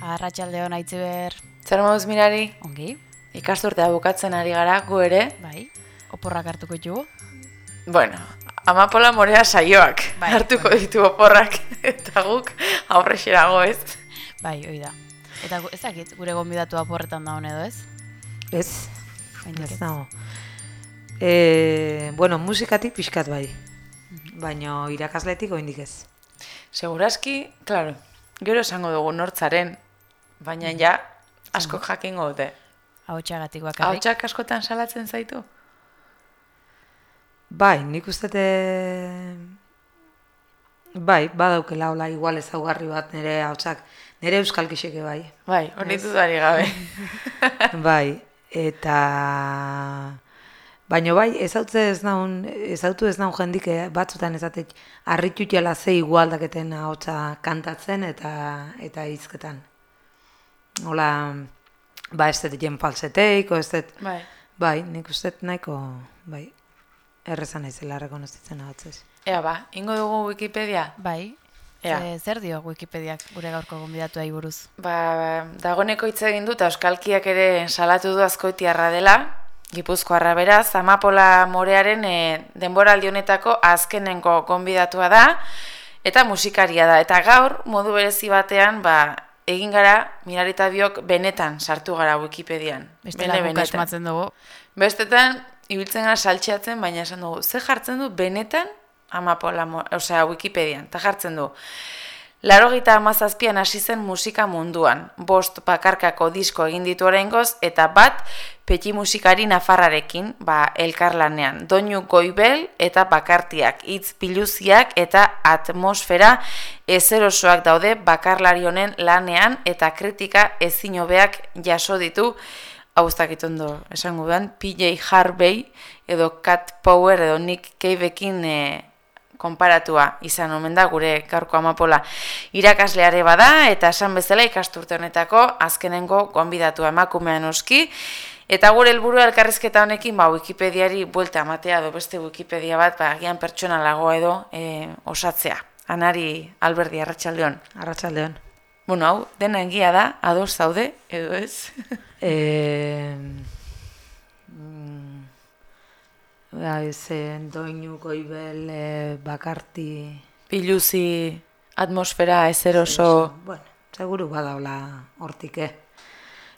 Arratxalde hona itziber. Zer moduz mirari, Ongi, ikasturtea bukatzen ari gara, gu ere. bai. Oporrak hartuko ditugu. Bueno, amapola morea saioak Bai, hartuko bueno. ditu oporrak, eta guk aurrexerago ez. Bai, hoi da. Eta ez dakit, gure gonbidatu aporretan da edo ez? Ez, ez nago. E, bueno, musikatik pixkat bai. Baina irakasletik oindik ez. Segurazki, claro, gero esango dugu nortzaren, baina ja asko jakingo dute. Ahotxagatik bakarrik. Ahotsak askotan salatzen zaitu? Bai, nik uste te... Bai, badaukela hola igual ezaugarri bat nire hautsak. Nire euskal kixeke bai. Bai, hori dudari gabe. bai, eta... Baina bai, ezautze ez naun, ezautu ez naun jendik eh, batzutan ezatek harritu jala ze igualdaketen ahotsa kantatzen eta eta hizketan. Hola, ba ez dut jen falseteiko, ez dut, Bai. bai, nik uste nahiko, bai, errezan naizela rekonozitzen ahotzez. Ea ba, ingo dugu Wikipedia? Bai. Ea. Ze, zer dio Wikipediak gure gaurko gonbidatuai buruz? Ba, dagoneko hitz egin dut, euskalkiak ere salatu du azkoitiarra dela, Gipuzkoarra beraz, Amapola Morearen e, denboraldi honetako azkenengo gonbidatua da, eta musikaria da. Eta gaur, modu berezi batean, ba, egin gara, mirarita biok, benetan sartu gara Wikipedian. Bestela Bene, guk asmatzen dugu. Bestetan, ibiltzen gara saltxeatzen, baina esan dugu, ze jartzen du benetan Amapola, osea, Wikipedian, eta jartzen du. Larogita amazazpian hasi zen musika munduan, bost bakarkako disko egin ditu oraingoz eta bat peti musikari nafarrarekin, ba, elkarlanean. Doinu goibel eta bakartiak, hitz piluziak eta atmosfera ezerosoak daude bakarlari honen lanean eta kritika ezin hobeak jaso ditu hau ondo esango dudan, PJ Harvey edo Cat Power edo Nick Caveekin e, konparatua izan omen da gure gaurko amapola irakasleare bada eta esan bezala ikasturte honetako azkenengo gonbidatua emakumean oski eta gure helburua elkarrizketa honekin ba Wikipediari buelta ematea edo beste Wikipedia bat ba agian pertsonalago edo e, osatzea. Anari Alberdi Arratsaldeon. Arratsaldeon. Bueno, hau dena egia da, ados zaude edo ez? Eh, ba, ezen doinu goibel eh, bakarti. Piluzi atmosfera ezeroso bueno, seguru badaula hortik, eh.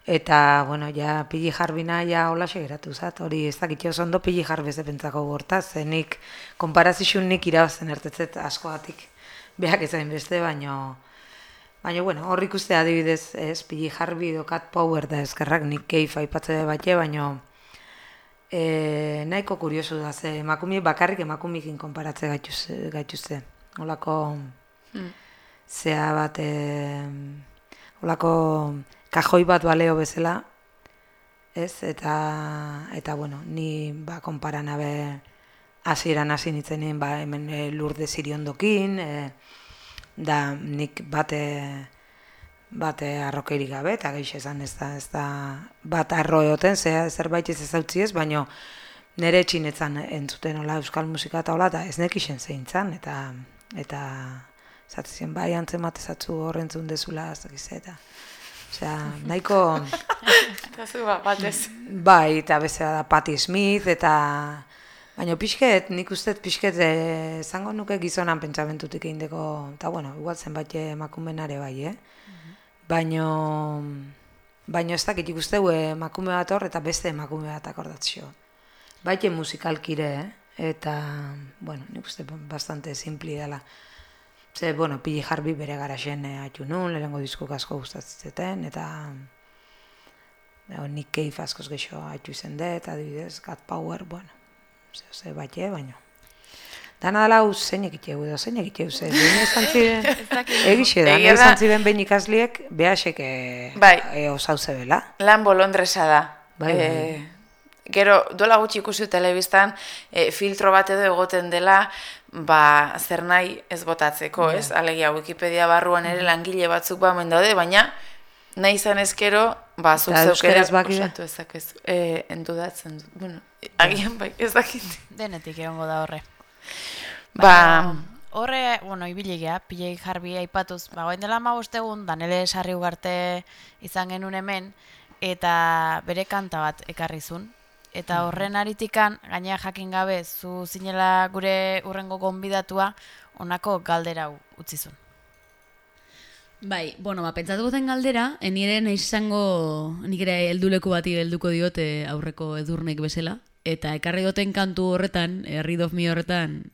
Eta, bueno, ja, pili jarbina, ja, hola segeratu zat, hori ez dakit oso ondo pili jarbe zepentzako gortaz, zenik, konparazizun nik irabazten ertetzet askoatik, behak ezain beste, baino, baina, bueno, hor ikuste adibidez, ez, pili jarbi edo cat power da eskerrak nik keif aipatze batxe, baino, e, nahiko kuriosu da, ze emakumi bakarrik emakumikin konparatze gaituzte, gaituzte. Olako, zea bat, e, olako kajoi bat baleo bezala, ez, eta, eta bueno, ni ba, konparan abe hasieran hasi nitzenin, ba, hemen e, lurde ziriondokin, e, da nik bate, bate arrokeirik gabe, eta gehiago esan ez da, ez da bat arro egoten, zea zerbait ez ezautzi ez, baino nire txinetzan entzuten hola euskal musika eta hola, eta ez nekixen zein zan, eta, eta zatzen bai antzemat ezatzu horrentzun dezula, ez dakiz eta, osea, nahiko, Eta zu ba, batez. bai, eta bezala da Patti Smith, eta, baina pixket, nik uste pixket, eh, esango nuke gizonan pentsamentutik egindeko, eta bueno, igual zenbait emakumenare bai, eh? Baino, baino ez dakit ikuste gu emakume bat hor eta beste emakume bat akordatzio. Baite musikalkire, eh? eta, bueno, nik uste bastante simpli dela. Ze, bueno, pili jarbi bere garaxen eh, haitu nun, lehenengo disko asko gustatzen, eta nik keif askoz gexo haitu izen dut, adibidez, Cat Power, bueno, ze, ze baite, baino. Dana dela hau zein egiteu edo, zein egiteu, ze, behin esan ziren, egixe da, da. izan ziren behin ikasliek, behasek e, Bai. e, osau zebela. Lan bolondresa da. Bai, bai. Eh, gero, dola gutxi ikusi telebistan, eh, filtro bat edo egoten dela, ba, zer nahi ez botatzeko, ez? Alegia, Wikipedia barruan ere langile batzuk ba daude, baina nahi izan ezkero, ba, zuk Eta zeuk ere euskaraz bakide? osatu ezakezu. Eh, endudatzen dut. Bueno, agian bai, ez dakit. Denetik egongo da horre. Ba, horre, bueno, ibiligea, pilei jarbi aipatuz, ba, goen dela ma egun, Danele Sarri Ugarte izan genuen hemen, eta bere kanta bat ekarrizun. Eta horren aritikan, gainea jakin gabe, zu zinela gure urrengo gonbidatua, honako galdera utzizun. Bai, bueno, ba, pentsatu zen galdera, nire nahi izango, nik ere helduleku bati helduko diote aurreko edurnek bezala, eta ekarri duten kantu horretan, e, Read of Me horretan,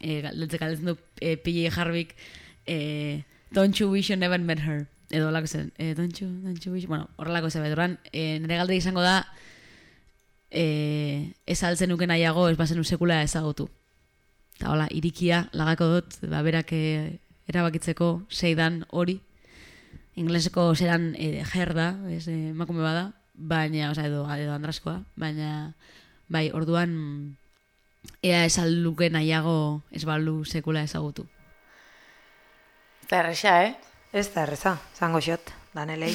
e, galdetzen galdetzen du e, P.J. Harvick, e, Don't you wish you never met her? Edo lako zen, e, don't you, don't you wish, bueno, horrelako zen, bedurran, e, nire galdera izango da, e, ez altzen nuke nahiago, ez bazen sekula ezagutu. Eta hola, irikia lagako dut, ba, berak e, erabakitzeko seidan hori. Ingleseko zeran e, da, ez emakume bada, baina, oza, edo, edo andraskoa, baina, bai, orduan, ea esalduke nahiago ez balu sekula ezagutu. Eta erresa, eh? Ez da erreza, zango xot, danelei.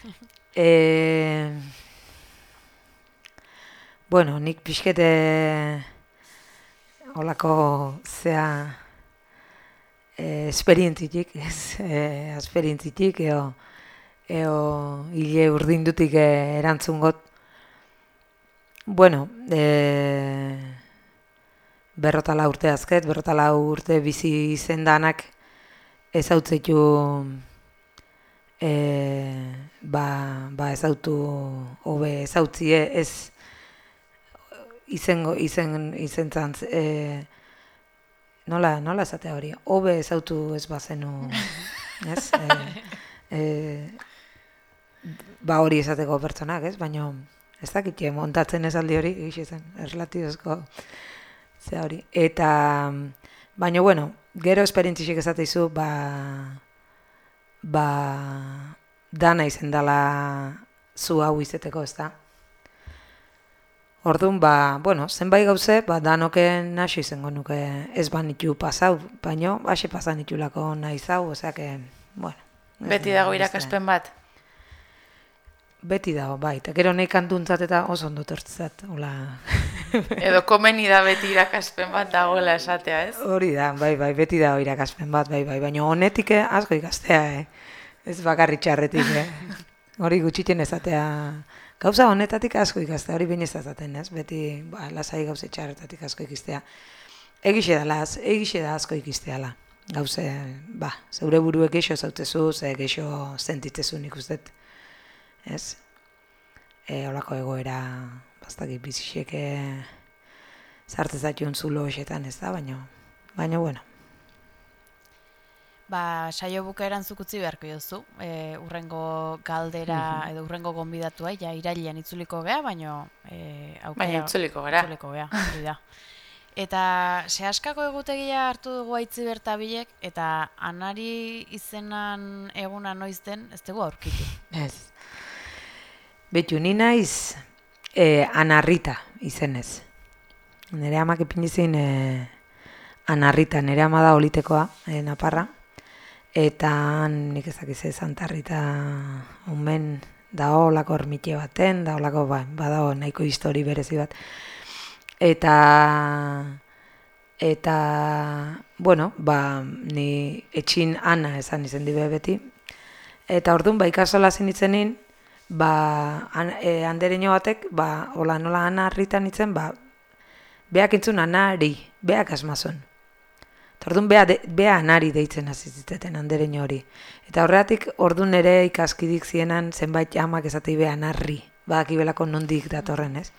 e... Bueno, nik pixkete olako zea e, esperientzitik, ez, e, esperientzitik, eo, eo hile urdindutik e, erantzun got. Bueno, e, berrotala urte azket, berrotala urte bizi izendanak ez hau e, ba, ba ez hautu hobe ez hau ez izengo, izen, izen zantz, e, nola, nola esatea hori, hobe ez hautu ez bazenu, ez? E, e, ba hori esateko pertsonak, ez? Baina ez dakit, montatzen ez aldi hori, egin zen, erlatiozko ze hori. Eta, baina, bueno, gero esperientzizik esateizu, ba, ba, dana izen dela zu hau izeteko, ez da? Orduan, ba, bueno, zenbait gauze, ba, danoken hasi izango nuke ez banitu pasau, baino, hasi pasan itulako nahi zau, que, bueno. Beti dago irakaspen bat? Beti dago, bai, eta gero nahi kantuntzat eta oso ondo tortzat, hola. Edo komeni da beti irakaspen bat dagoela esatea, ez? Hori da, bai, bai, beti dago irakaspen bat, bai, bai, baina honetik eh, asko ikastea, eh? ez bakarri txarretik, eh? hori gutxiten ezatea, Gauza honetatik asko ikazte, hori bine zaten, ez? Beti, ba, lasai gauze txarretatik asko ikistea. Egixe da, las, egixe da asko ikistea, Gauze, ba, zeure buruek geixo zautezu, ze geixo sentitzezu nik usteet. Ez? E, olako egoera, bastakit bizixek, zartezatxun zulo hoxetan, ez da, baina, baina, bueno, Ba, saio bukaeran zukutzi beharko jozu, e, urrengo galdera mhm. edo urrengo gonbidatua, ja irailean itzuliko gea, baino e, aukera... Baina itzuliko gara. Itzuliko gea, da. Eta sehaskako egutegia hartu dugu aitzi bertabilek, eta anari izenan eguna noiz den, ez dugu aurkitu. Ez. Betu, ni naiz e, anarrita izenez. Nere amak ipinizin e, anarrita, nere ama da olitekoa, e, naparra eta nik ezakiz ez antarrita omen da holako ermite baten, da holako ba, badago nahiko histori berezi bat. Eta eta bueno, ba, ni etxin ana esan izen dibe beti. Eta orduan ba ikasola zen ba an, e, batek ba hola nola ana harritan itzen, ba beak intzun anari, beak asmazon. Orduan bea, de, bea anari deitzen hasi ziteten andereño hori. Eta horregatik ordun ere ikaskidik zienan zenbait amak esatei bea anarri. Badaki belako nondik datorren, ez?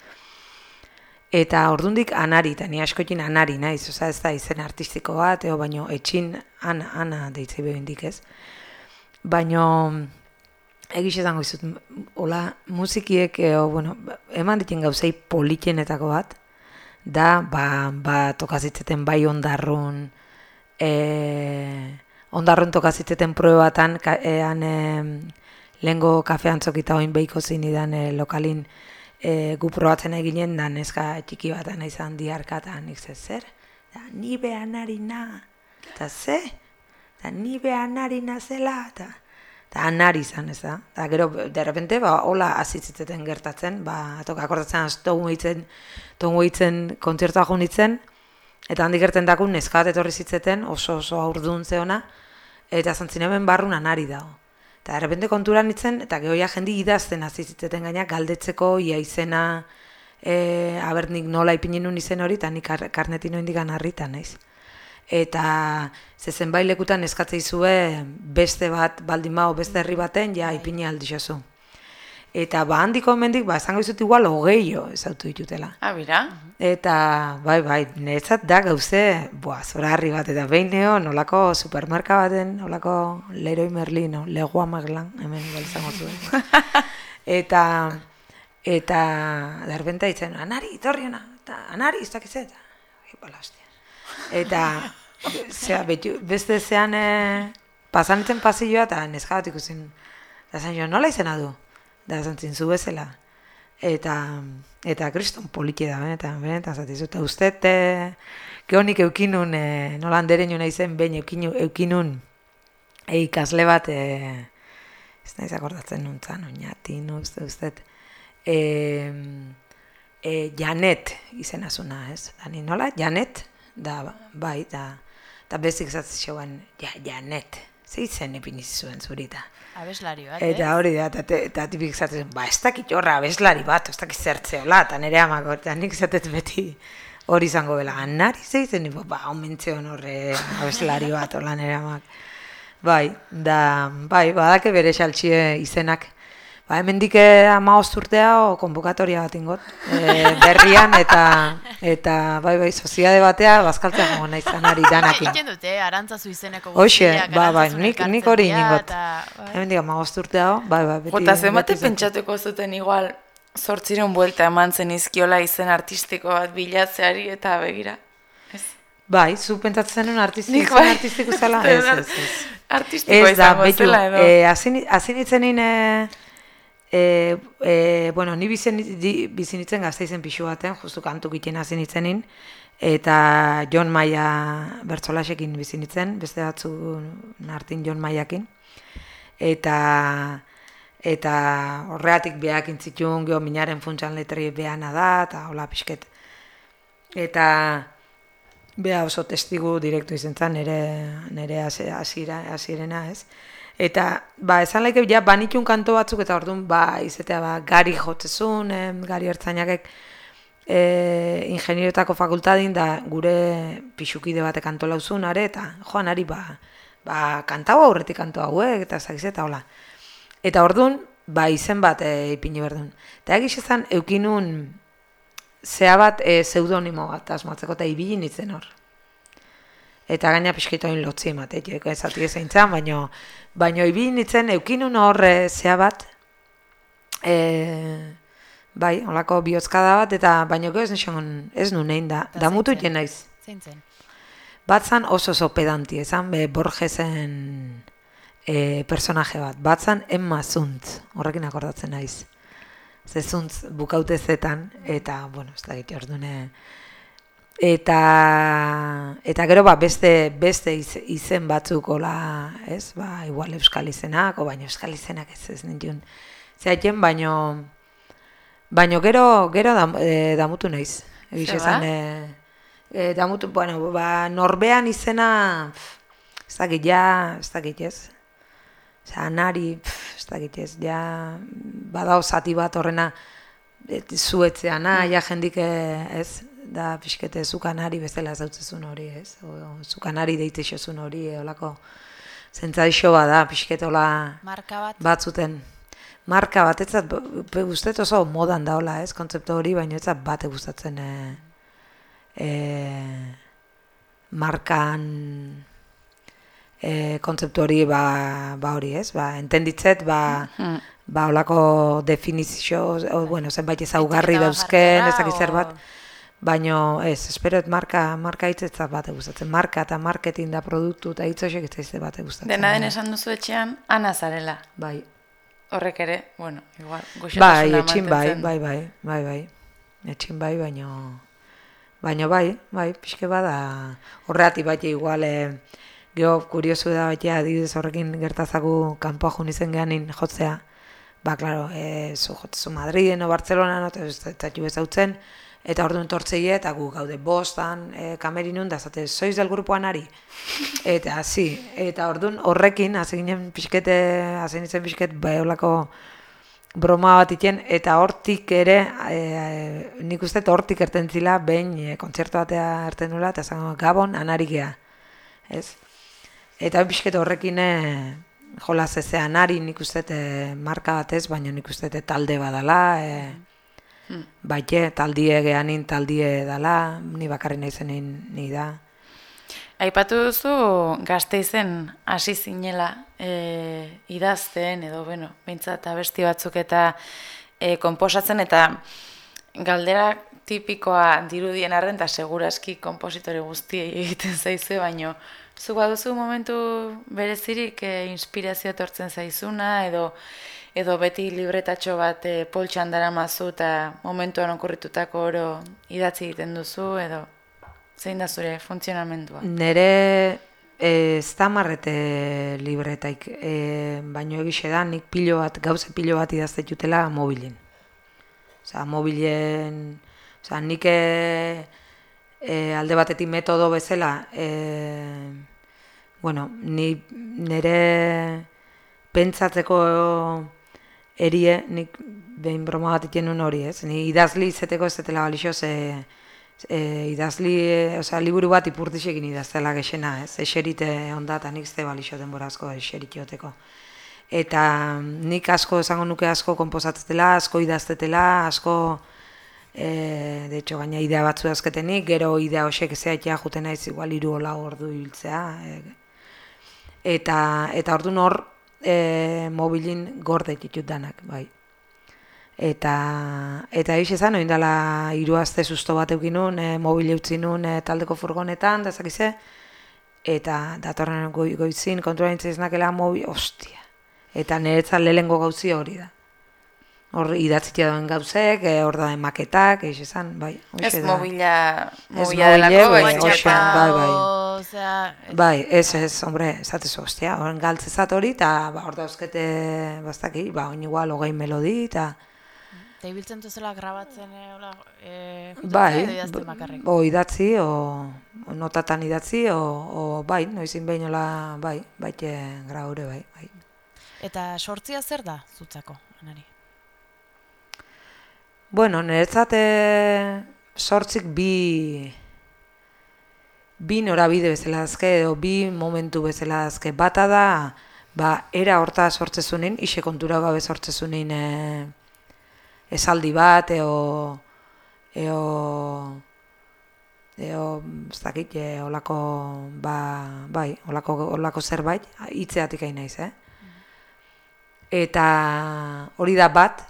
Eta ordundik anari, eta ni askoekin anari naiz, oza ez da izen artistiko bat, eo baino etxin ana, ana deitzei behindik, ez? Baino, egiz esango izut, hola, musikiek, eo, bueno, eman ditzen gauzei politenetako bat, da, ba, ba tokazitzeten bai ondarrun, e, ondarron tokazitzeten pruebatan, ean e, lehengo kafe antzokita oin behiko zinidan e, lokalin e, gu probatzen eginen da neska txiki bat izan diarka eta nik ze zer? Da, ni behan na, eta ze? Da, ni behan na zela, eta eta anari izan, ez da? Da, gero, derrepente, ba, hola azitzeten gertatzen, ba, atok akordatzen, tongu hitzen, tongu hitzen kontzertua junitzen, Eta handik gerten dakun neska bat etorri zitzeten, oso oso aurdun zeona, eta zantzin hemen barrun anari dago. Eta errepente kontura nintzen, eta gehoia jendi idazten hasi zitzeten gaina, galdetzeko, ia izena, e, aber nik nola ipinen nun izen hori, eta nik kar- karnetin noindikan harritan, naiz. Eta zezen bai lekutan eskatzei zue beste bat, baldin bao, beste herri baten, ja ipini aldixozu. Eta ba handiko hemendik ba esango dizut igual hogeio ezautu ditutela. Ah, bira? Eta bai bai, niretzat da gauze, boa, zoragarri bat eta behin neo nolako supermarka baten, nolako Leroy Merlin, no? Legoa Maglan, hemen igual izango zuen. eta eta derbenta ditzen, anari, etorri hona, eta anari, ez dakiz eta, hostia. Eta, zera, betu, beste zean, e, pasan nintzen pasilloa, eta neska bat ikusin, eta zan jo, nola izena du? Da zantzin zu bezala. Eta, eta kriston politi da, benetan, benetan, zatizu, eta uste, e, gehonik eukinun, e, nola handeren naizen izen, behin eukinu, eukinun, e, ikasle bat, e, ez naiz akordatzen nuntzan, oinatin, uste, uste, e, e, Janet izena zuna, ez? Dani, nola? Janet? Da, bai, da, da bezik joan, ja, Janet. Ze izen ipiniz zuen zurita. Abeslari bat, Eta hori da, eta, eta tipik zaten, ba, ez dakit horra abeslari bat, ez dakit zertze, hola, eta nire amako, eta nik zatet beti hori izango bela, anari ze izen, nipo, ba, omentzion horre abeslari bat, hola nire amak. Bai, da, bai, badake bere xaltxie izenak. Ba, hemendik ama urtea o konbukatoria bat ingot, e, berrian, eta, eta, bai, bai, soziade batea, bazkaltzea gongo nahi zanari danakin. Egiten dute, arantzazu izeneko Hoxe, ba, bai, nik, nik hori ningot. bai. Hemen diga, urtea, bai, bai, beti. Jota, zenbate pentsatuko zuten igual zortziren buelta eman zen izkiola izen artistiko bat bilatzeari eta begira. Ez. Bai, zu pentsatzen zenuen artistiko, bai. bai. artistiko? Uste ez, ez, ez. Artistiko Ez da, izango betu, zela edo. eh, hasi hasi nitzenin, eh, eh, eh, bueno, ni bizen, di, bizi nitzen gazteizen pixu baten, justu kantu giten hasi nitzenin, eta John Maia bertzolasekin bizi nitzen, beste batzu nartin John Maiakin, eta eta horreatik beak intzitun, geho minaren funtsan letri behana da, eta hola pixket. Eta bea oso testigu direktu izan zen, nire, nire hasierena ez. Eta, ba, esan laike, ja, banitun kanto batzuk, eta orduan, ba, izatea, ba, gari jotzezun, em, gari ertzainakek, e, ingenieriotako fakultadin, da, gure pixukide batek kanto lauzun, are, eta, joan, ari, ba, ba, kantau aurretik kanto hauek, eta zagiz, eta hola. Eta orduan, ba, izen bat e, ipini berdun. Eta egiz ezan, eukinun, zea bat e, pseudonimo bat asmatzeko, eta ibili nintzen hor. Eta gaina pixkitoin lotzi emate, jeko ezati ezaintzan, baino, baino ibili nintzen, eukinun hor e, zea bat, e, bai, holako bihozkada bat, eta baino ez nixon, ez nu nein da, Eta damutu jen naiz. Zein zen? Bat zan oso oso pedanti, ezan, be, Borgesen e, personaje bat. Bat zan Emma Zuntz, horrekin akordatzen naiz. Ze Zuntz bukaute zetan, eta, bueno, ez da gitu ordune. Eta, eta gero ba, beste, beste iz, izen batzuk hola, ez, ba, igual euskal izenak, o baino euskal izenak ez ez nintun. Zeaiten, baino, baino gero, gero dam, e, damutu naiz. Egiz esan, e, e, damutu, bueno, ba, norbean izena, ez dakit ja, ez dakit ez. Osea, nari, pff, ez dakit ez, ja, badao zati bat horrena, et, zuetzeana, ja jendik eh, ez, da pixkete zukanari bezala zautzezun hori, ez? O, zukanari deitexozun hori, eh, olako zentzaixo da, pixkete Marka bat? batzuten. Marka bat, ez ustet oso modan da hola, ez, kontzeptu hori, baina ez bate gustatzen e, e, markan e, kontzeptu hori ba, ba hori, ez, ba, entenditzet, ba, Hmm. ba, olako definizio, o, bueno, zenbait ezaugarri Etiketa dauzken, jartzera, ez dakit zer bat, baino ez, esperot marka, marka hitz ez zat bate gustatzen, marka eta marketing da produktu eta hitz horiek ez bate gustatzen. Dena den esan duzu etxean, ana zarela. Bai, Horrek ere, bueno, igual, bai, etxin bai, bai, bai, bai, bai, etxin bai, baino, baino bai, bai, pixke bada, horreati bai, igual, e, geho, kuriosu da bai, adibidez horrekin gertazagu kanpoa jun izen gehanin jotzea, ba, klaro, e, zu jotzu Madriden o Bartzelona, no, ez zaitu ezautzen, Eta orduan tortzeie, eta gu gaude bostan, e, kamerinun, da zate, soiz del grupoan ari. Eta, zi, eta orduan horrekin, hasi ginen pixkete, hasi nintzen pixket, beholako broma bat iten, eta hortik ere, e, nik uste hortik erten zila, behin e, kontzertu batea erten nula, eta zango, gabon, anari gea. Ez? Eta pixket horrekin, e, jola zezea anari, nik uste e, marka batez, baina nik uste talde badala, e, Hmm. Baite, taldie geanin, taldie dala, ni bakarri naizenin ni da. Aipatu duzu gazte izen hasi zinela e, idazten edo, bueno, bintzat abesti batzuk eta e, komposatzen eta galdera tipikoa dirudien arren eta seguraski kompositore guztiei egiten zaizu, baino zu baduzu momentu berezirik e, inspirazio tortzen zaizuna edo edo beti libretatxo bat e, poltsan dara mazu eta momentuan okurritutako oro idatzi egiten duzu, edo zein da zure funtzionamendua? Nere e, ez da marrete libretaik, e, baino egixe da, nik pilo bat, gauze pilo bat idaztetutela mobilen. Osa, mobilen, osa, nik e, alde batetik metodo bezala, e, bueno, ni, nire pentsatzeko erie, nik behin broma bat iten hori, ez? Ni idazli izeteko ez dela balixo, ze e, idazli, e, osea, liburu bat ipurtixekin idaztela gexena, ez? Eserite onda eta nik zte balixo denborazko eseritxoteko. Eta nik asko esango nuke asko komposatzetela, asko idaztetela, asko, e, de hecho, gaina idea batzu azketenik, gero idea hosek zeatea juten naiz igual hiru hola ordu hiltzea. E, eta, eta ordu hor, e, mobilin gorde ditut danak, bai. Eta, eta egiz ezan, oin dela iruazte susto bat eukinun, e, mobil eutzi nun e, taldeko furgonetan, da zakize, eta datorren goizin, kontura nintzen iznakela mobil, ostia. Eta niretzat lehengo gauzi hori da. Hor idatzitia duen gauzek, e, hor da maketak, egiz ezan, bai. Ez mobila, mobila delako, bai, bai, bai, bai osea... Bai, ez, ez, hombre, ez ostia, horren galtzezat hori, eta ba, hor dauzkete, bastaki, ba, oin igual, hogei melodi, eta... Eta ibiltzen duzela grabatzen, e, hola, e, bai, o idatzi, o, o notatan idatzi, o, o bai, noizin behin hola, bai, baite graure, bai, bai. Eta sortzia zer da, zutzako, anari? Bueno, niretzat sortzik bi bi norabide bezala azke edo bi momentu bezala azke. Bata da ba era horta sortzezunin ise kontura gabe sortzezunin e, esaldi bat eo eo eo ez dakit e, olako ba bai olako olako zerbait hitzeatik hain naiz eh. Eta hori da bat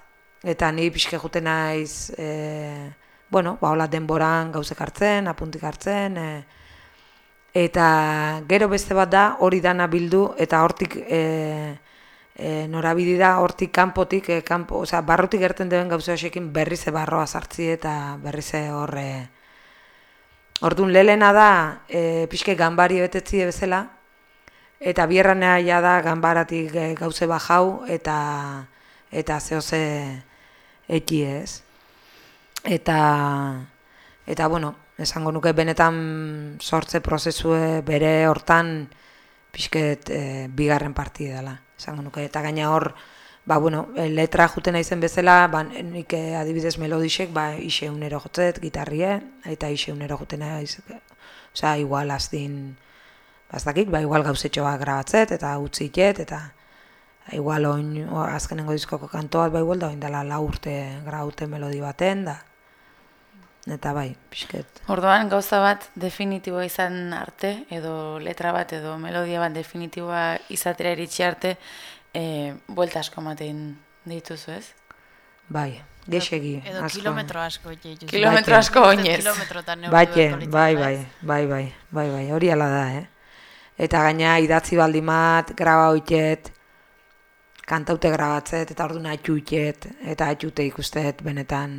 eta ni pixke jute naiz e, bueno ba hola denboran gauzek hartzen apuntik hartzen e, Eta gero beste bat da hori dana bildu eta hortik e, e, norabidi da hortik kanpotik e, kanpo, osea barrutik gerten duen gauza hosekin berriz e barroa sartzi eta berriz horre Ordun lelena da e, pixke ganbari betetzi bezala eta bierranea ja da ganbaratik gauze bajau eta eta zehose eki ez. Eta eta bueno, esango nuke benetan sortze prozesue bere hortan pixket e, bigarren partide dela. Esango nuke, eta gaina hor, ba, bueno, e, letra juten aizen bezala, ba, nik e, adibidez melodisek, ba, ise unero jotzet, gitarrie, eta ise unero juten aiz, oza, igual azdin, bazdakit, ba, igual gauzetxoa grabatzet, eta utzitet, eta igual oin, o, azkenengo diskoko kantoat, ba, igual da, oin dela la urte graute melodi baten, da, eta bai, pixket. Orduan gauza bat definitiboa izan arte, edo letra bat, edo melodia bat definitiboa izatera eritxe arte, e, buelta asko maten dituzu ez? Bai, desegi. Edo asko. kilometro asko. Kilometro asko oinez. Bai, bai, bai, bai, bai, bai, bai, hori ala da, eh? Eta gaina idatzi baldimat, graba hoitet, kantaute grabatzet, eta ordu atxuitet, eta atxute ikustet, benetan,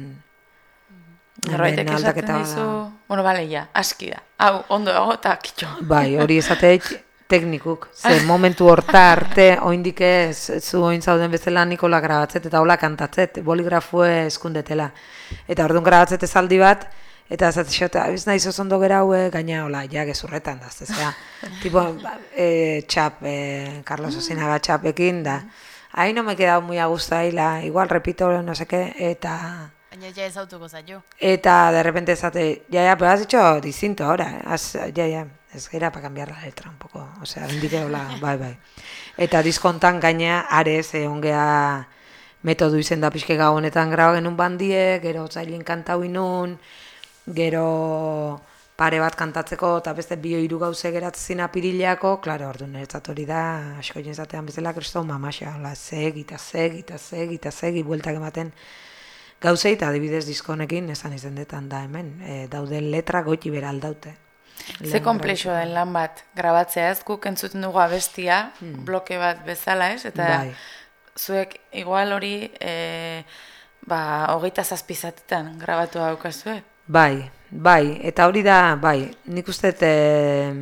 Norbaitek esaten dizu, bueno, bale, ja, aski da. Hau, ondo dago eta kitxo. Bai, hori esateik, teknikuk. Ze momentu horta arte, oindik ez, zu oin zauden bezala Nikola grabatzet eta hola kantatzet, boligrafue eskundetela. Eta orduan grabatzet ezaldi bat, eta ez xota, ez nahi zozondo gera haue, gaina hola, ja, gezurretan da, ez da. tipo, e, txap, e, Carlos Osinaga txapekin, da. Ahí no me he quedado muy a gusto ahí, la, igual repito, no sé qué, eta... Baina ja ez autuko zaio. Eta de repente esate, ya, ya, pero has hecho distinto ahora, eh? has, ya, ya, es que era para cambiar la letra un poco, o sea, indike hola, bai, bai. Eta diskontan gaina, arez, egon gea metodu izen da pixke gau honetan graba genuen bandie, gero zailin kantau inun, gero pare bat kantatzeko eta beste bio hiru gauze geratzen apirileako, klaro, ordu niretzat hori da, asko jenzatean bezala, kristo mamaxa, hola, segi, eta segi, eta segi, eta segi, bueltak ematen, gauzei eta adibidez diskonekin esan izendetan da hemen, e, daude letra goti bera aldaute. Ze komplexua den lan bat, grabatzea ez, guk entzuten dugu abestia, bloke bat bezala ez, eta Bai. zuek igual hori, e, ba, hogeita zazpizatetan grabatu daukazue. Bai, bai, eta hori da, bai, nik uste e,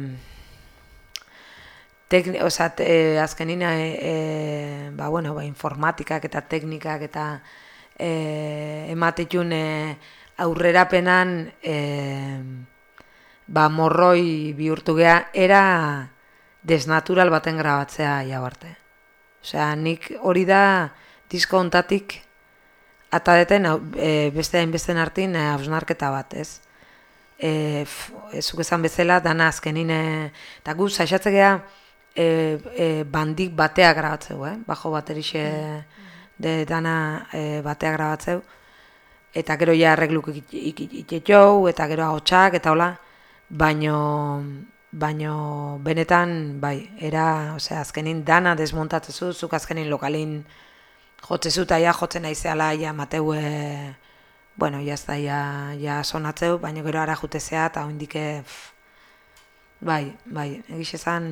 tekni, oza, e, azkenina, e, e, ba, bueno, ba, informatikak eta teknikak eta e, ematetun e, aurrerapenan e, ba, morroi bihurtu gea, era desnatural baten grabatzea jau arte. Osea, nik hori da disko ontatik ata deten e, beste hainbesten artin e, hausnarketa bat, ez? E, f, e, esan bezala, dana azkenin, e, eta gu saixatze gea e, e, bandik batea grabatzeu, eh? Bajo baterixe de dana e, batea grabatzeu. Eta gero ja arregluk itetxou, eta gero ahotsak eta hola, baino, baino benetan, bai, era, osea, azkenin dana desmontatzezu, zuk azkenin lokalin jotzezu eta ja jotzen naizeala ja mateu e, bueno, ja ez da ja, ja sonatzeu, baina gero ara jutezea eta oindike pff, bai, bai, egiz esan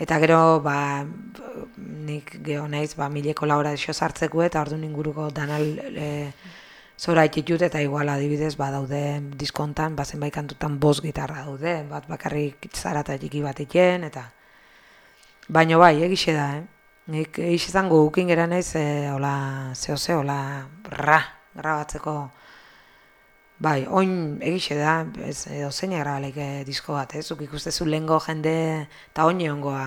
eta gero ba, nik geho naiz ba, mileko laura esio sartzeko eta ordu inguruko danal e, zora ititut eta igual adibidez ba daude diskontan, ba zenbait kantutan bost gitarra daude, bat bakarrik zarata txiki bat iten, eta baino bai, egixe da, eh? Nik egixe zango gukin gera naiz, e, hola, zeo ze, hola, ra, grabatzeko, bai, oin egixe da, ez, edo zein grabaleik eh, disko bat, ez, zuk ikustezu lehengo jende, eta oin egongoa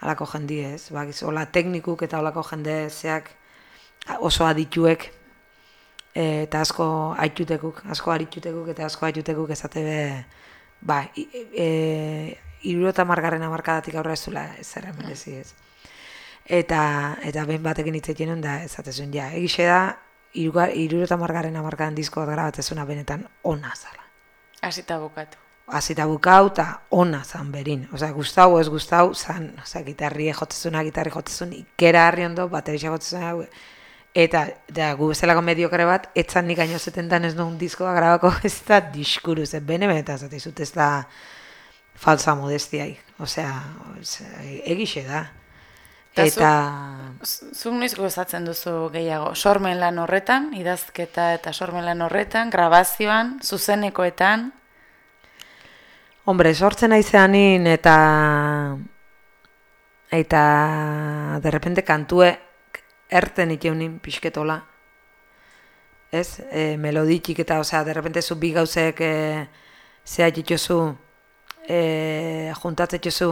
alako jendi ez, ba, hola teknikuk eta holako jende zeak oso adituek, e, eta asko aitutekuk, asko aritutekuk eta asko aitutekuk ezate be, ba, i- e, irurota margarren amarkadatik aurra ez zula ez zerren merezi ez. Eta, eta behin batekin hitz egiten da ezatezun, ja, egixe da, irurota margarren amarkadan disko bat grabatzezuna benetan ona zala. Hasita bukatu. Hasita bukau eta ona zan berin. Osea, gustau ez gustau zan, osea, gitarri jotzezuna, gitarri jotzezun, ikera harri ondo, baterisa jotzezuna, eta, eta gu bezalako mediokre bat, etzan nik aino zetentan ez nuen diskoa grabako ez da diskuru, ze bene benetan zatizut ez da falsa modestiai. Osea, egixe da. Eta... Z- Zuk noiz gozatzen duzu gehiago, sormen lan horretan, idazketa eta sormen lan horretan, grabazioan, zuzenekoetan, Hombre, sortzen naizeanin eta eta de repente kantue erten iteunin pixketola. Ez? E, meloditik eta, osea, de repente zu bi gauzek e, zea jitxozu, e, juntatzetxozu,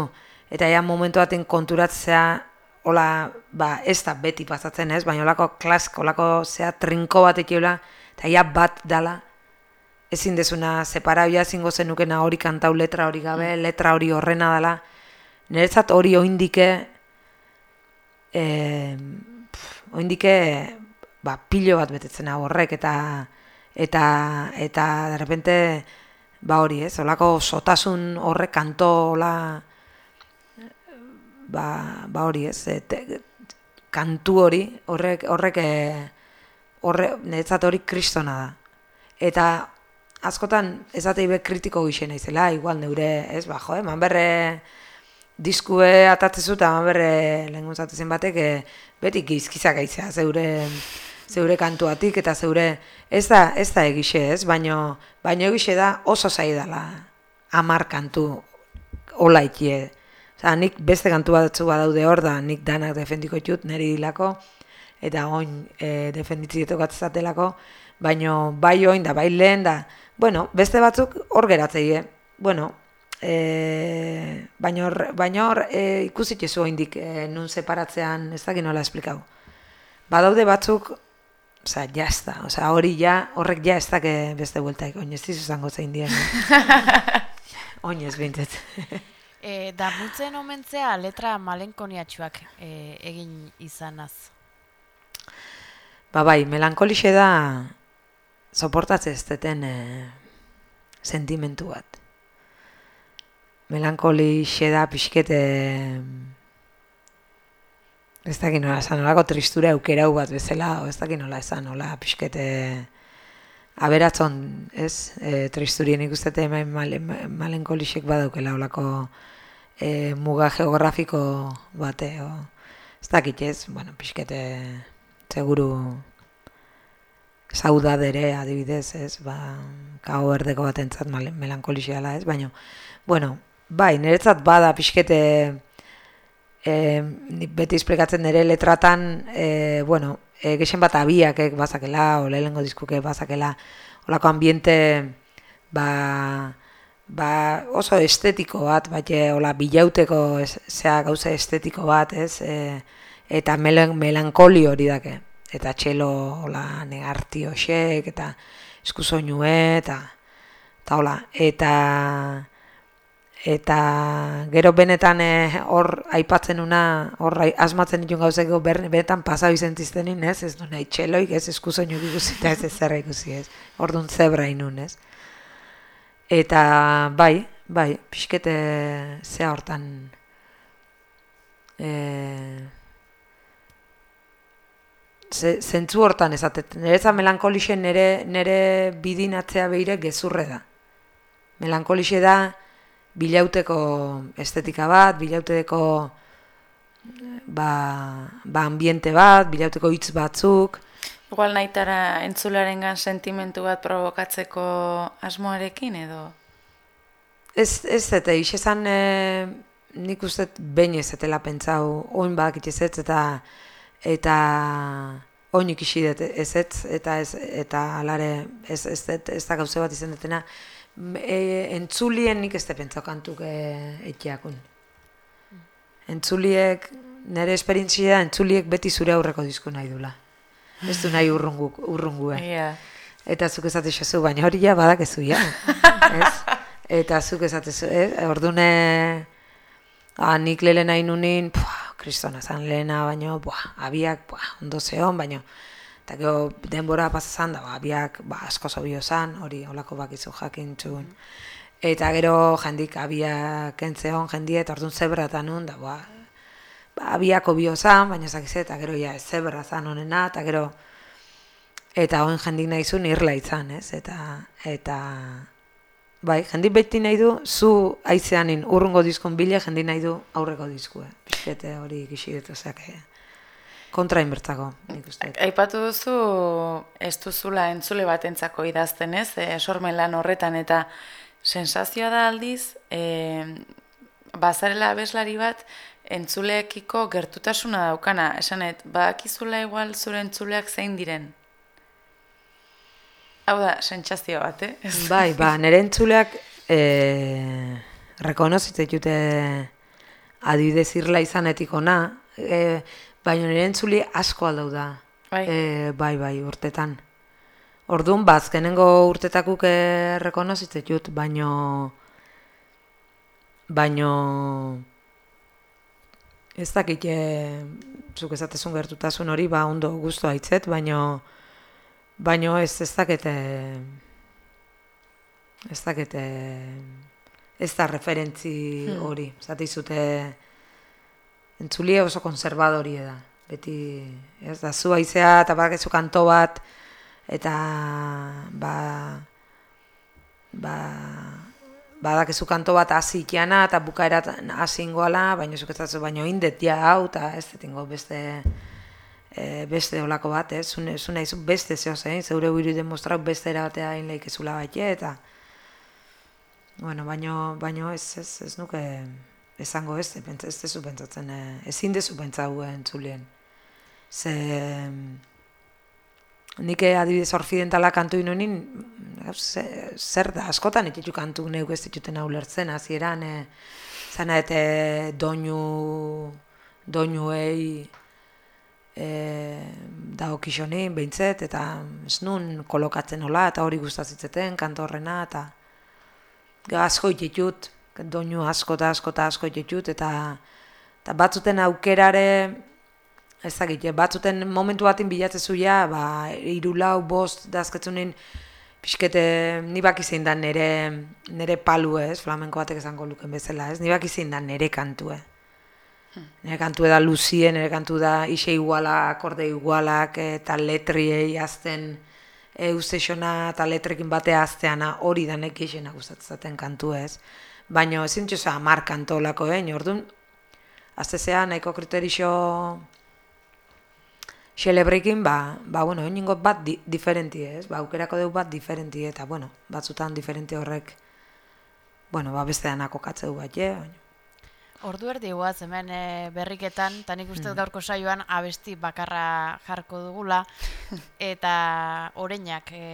eta ja momentu baten konturatzea, hola, ba, ez da beti pasatzen ez, baina olako klask, olako zea trinko bat etxeula, eta ja bat dala, ezin dezuna separaia ezingo zenukena hori kantau letra hori gabe, letra hori horrena dela. Niretzat hori oindike eh oindike ba, pilo bat betetzen hau horrek eta eta eta de repente ba hori, ez? Holako sotasun horrek kantola ba, ba hori, ez? E, te- kantu hori horrek horrek eh, horre niretzat hori kristona da. Eta askotan ezatei be kritiko gixen naizela, igual neure, ez, ba, jo, eman berre diskue atatzezu eta eman berre lehengun zatezen batek, e, beti gizkizak aitzea zeure, zeure kantuatik eta zeure, ez da, ez da egixe, ez, baino, baino egixe da oso zaidala amar kantu hola ikie. Osa, nik beste kantu batzu badaude hor da, nik danak defendiko ditut, niri dilako, eta oin e, defenditzi ditu baino bai oin da, bai lehen da, bueno, beste batzuk hor geratzeie, bueno, e, baino hor, baino hor e, ikusit jesu oindik e, nun separatzean, ez dakit nola esplikau. Badaude batzuk, Osa, ja ez da. Osa, hori ja, horrek ja ez da beste bueltaik. Oinez dizu zango zein dien. Oinez bintet. E, damutzen omentzea letra malenkoniatxuak e, egin izanaz. Ba bai, melankolixe da soportatze ez deten e, sentimentu bat. Melankolixe da pixkete ez dakit nola esan, nolako tristura eukerau bat bezala, o ez dakit nola esan, nola pixkete aberatzon, ez, e, tristurien ikustete malen, malenkolisek badaukela olako e, muga geografiko bate, o, ez dakit ez, bueno, pixkete seguru saudadere adibidez, ez, ba, kao erdeko batentzat melankolixeala, ez, baina, bueno, bai, niretzat bada pixkete, e, beti esplikatzen ere letratan, e, bueno, e, gexen bat abiak bazakela, o lehengo diskuke bazakela, olako ambiente ba, ba oso estetiko bat, bat ola bilauteko zea gauza estetiko bat, ez, e, eta melen, melankoli hori dake, eta txelo ola negarti hoxek, eta eskuzoinue, eta, eta hola, eta eta gero benetan eh, hor aipatzen una hor asmatzen ditun gauzeko benetan pasa bizentziztenin, ez? Ez du nahi txeloik, ez eskuzoinu ikusi eta ez ezerra ikusi, ez? Orduan zebra inun, ez? Eta bai, bai, pixkete zea hortan e, zentzu hortan ezatet. Nereza melankolixen nere, nere bidinatzea behire gezurre da. Melankolixe da, bilauteko estetika bat, bilauteko ba, ba ambiente bat, bilauteko hitz batzuk. Igual nahitara entzularen gan sentimentu bat provokatzeko asmoarekin edo? Ez, ez zete, isesan e, nik uste bain ez zetela pentsau, oin bak itxezetz eta eta oin ikisi dut ez ez, eta ez, eta alare ez, ez, ez, ez da gauze bat izan detena, e, entzulien nik ez da pentsau kantuk e, etxeakun. Entzuliek, nire esperientzia entzuliek beti zure aurreko dizku nahi dula. Ez du nahi urrungu, urrungu yeah. Eta zuk ezatezu, baina hori ja badak ez ja. ez? Eta zuk ezatezu, eh? ordune, ah, nik lehen nahi nunin, kristona zan lehena, baina, abiak, buah, ondo zehon, baina, Eta gero denbora pasazan da, ba, biak ba, asko zobio zan, hori olako bakizu jakin txun. Eta gero jendik abiak entzeon jendie, eta orduan zebra eta nun, da, ba, ba abiako bio zan, baina zakiz eta gero ja zebra zan honena, eta gero, eta hon jendik nahi zuen irla izan, ez? Eta, eta, bai, jendik beti nahi du, zu aizeanin urrungo dizkon bile, jendik nahi du aurreko dizkue. Piskete hori gixi ozeak, kontra inbertzako, nik uste. Aipatu duzu, ez duzula entzule bat entzako idazten ez, e, sormen lan horretan, eta sensazioa da aldiz, e, bazarela abeslari bat, entzuleekiko gertutasuna daukana, esanet, bakizula igual zure entzuleak zein diren? Hau da, sentsazio bat, eh? Bai, ba, nire entzuleak e, rekonozitze jute adibidez irla izanetik ona, e, Baina nire entzuli asko aldau da. Bai. E, bai, bai, urtetan. Orduan, bazkenengo ba, urtetakuk errekonozitzen jut, baino... Baino... Ez dakit, e, zuk ezatezun gertutasun hori, ba, ondo guztu haitzet, baino... Baino ez, ez dakit... Ez dakit... Ez da referentzi hmm. hori. Hmm. Zati zute entzulie oso konservadorie da. Beti, ez da, zu aizea eta badakezu kanto bat, eta ba, ba, badakezu kanto bat hasi ikiana eta bukaerat hasi ingoala, baina zuk ez baino indet ja hau, eta ez detingo beste, e, beste olako bat, ez, zune, zune izu beste zeo zein, zeure huiru demostrau beste erabatea inleik ezula bat, eta Bueno, baino, baino ez, ez, ez nuke esango ez, ez, ez dezu pentsatzen, eh, ezin dezu pentsau entzulien. Ze, nik eh, adibidez orfidentala kantu inoenin, ze- zer da, askotan ititu kantu neuk ez dituten hau lertzen, hasieran e, zana eta doinu, doinuei e, dagokixoni behintzet, eta ez nun kolokatzen hola, eta hori gustazitzeten kantu horrena, eta asko ititut, doinu asko eta asko eta asko ititut, eta, eta batzuten aukerare, ez dakit, eh, batzuten momentu batin bilatzen zuia, ba, iru lau, bost, dazketzunin, pixkete, ni baki zein da nere, nere palu ez, flamenko batek esango luken bezala ez, ni baki zein da nere kantue. Nire kantu da luzien, nire kantu da ise igualak, akorde igualak, eta letriei azten e, ustexona eta letrekin batea azteana hori da nek isena gustatzaten kantu ez. Baina ezin txoza amar kantolako, eh? Orduan, azte nahiko kriterixo xelebrekin, ba, ba bueno, eningo bat di, diferenti ez, ba, aukerako deu bat diferenti, eta, bueno, batzutan diferenti horrek, bueno, ba, beste danako katzeu bat, je, baina. Ordu erdi guaz hemen e, berriketan, eta nik uste dut gaurko saioan abesti bakarra jarko dugula, eta oreinak e,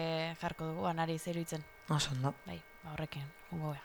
jarko dugu, anari zer iruditzen. Oso ondo. Bai, ba, horrekin, jungo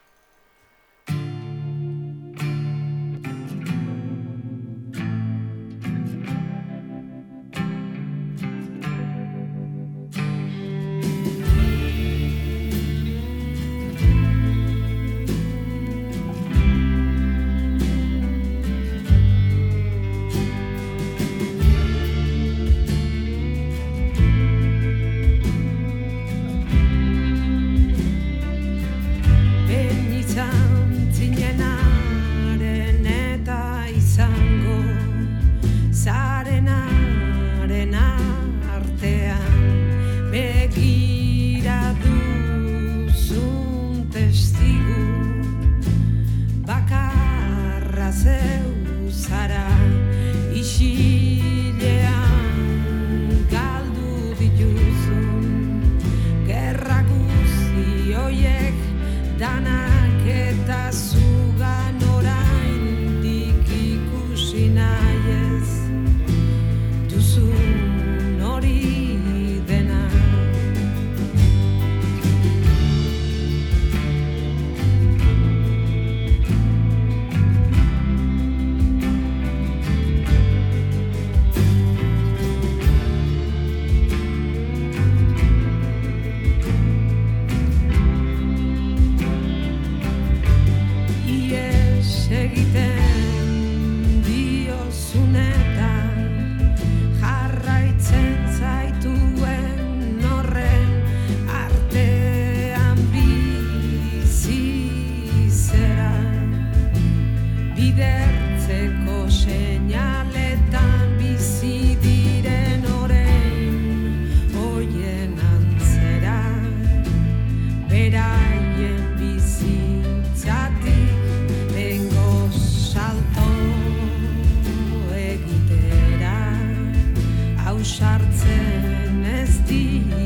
ausartzen ez direla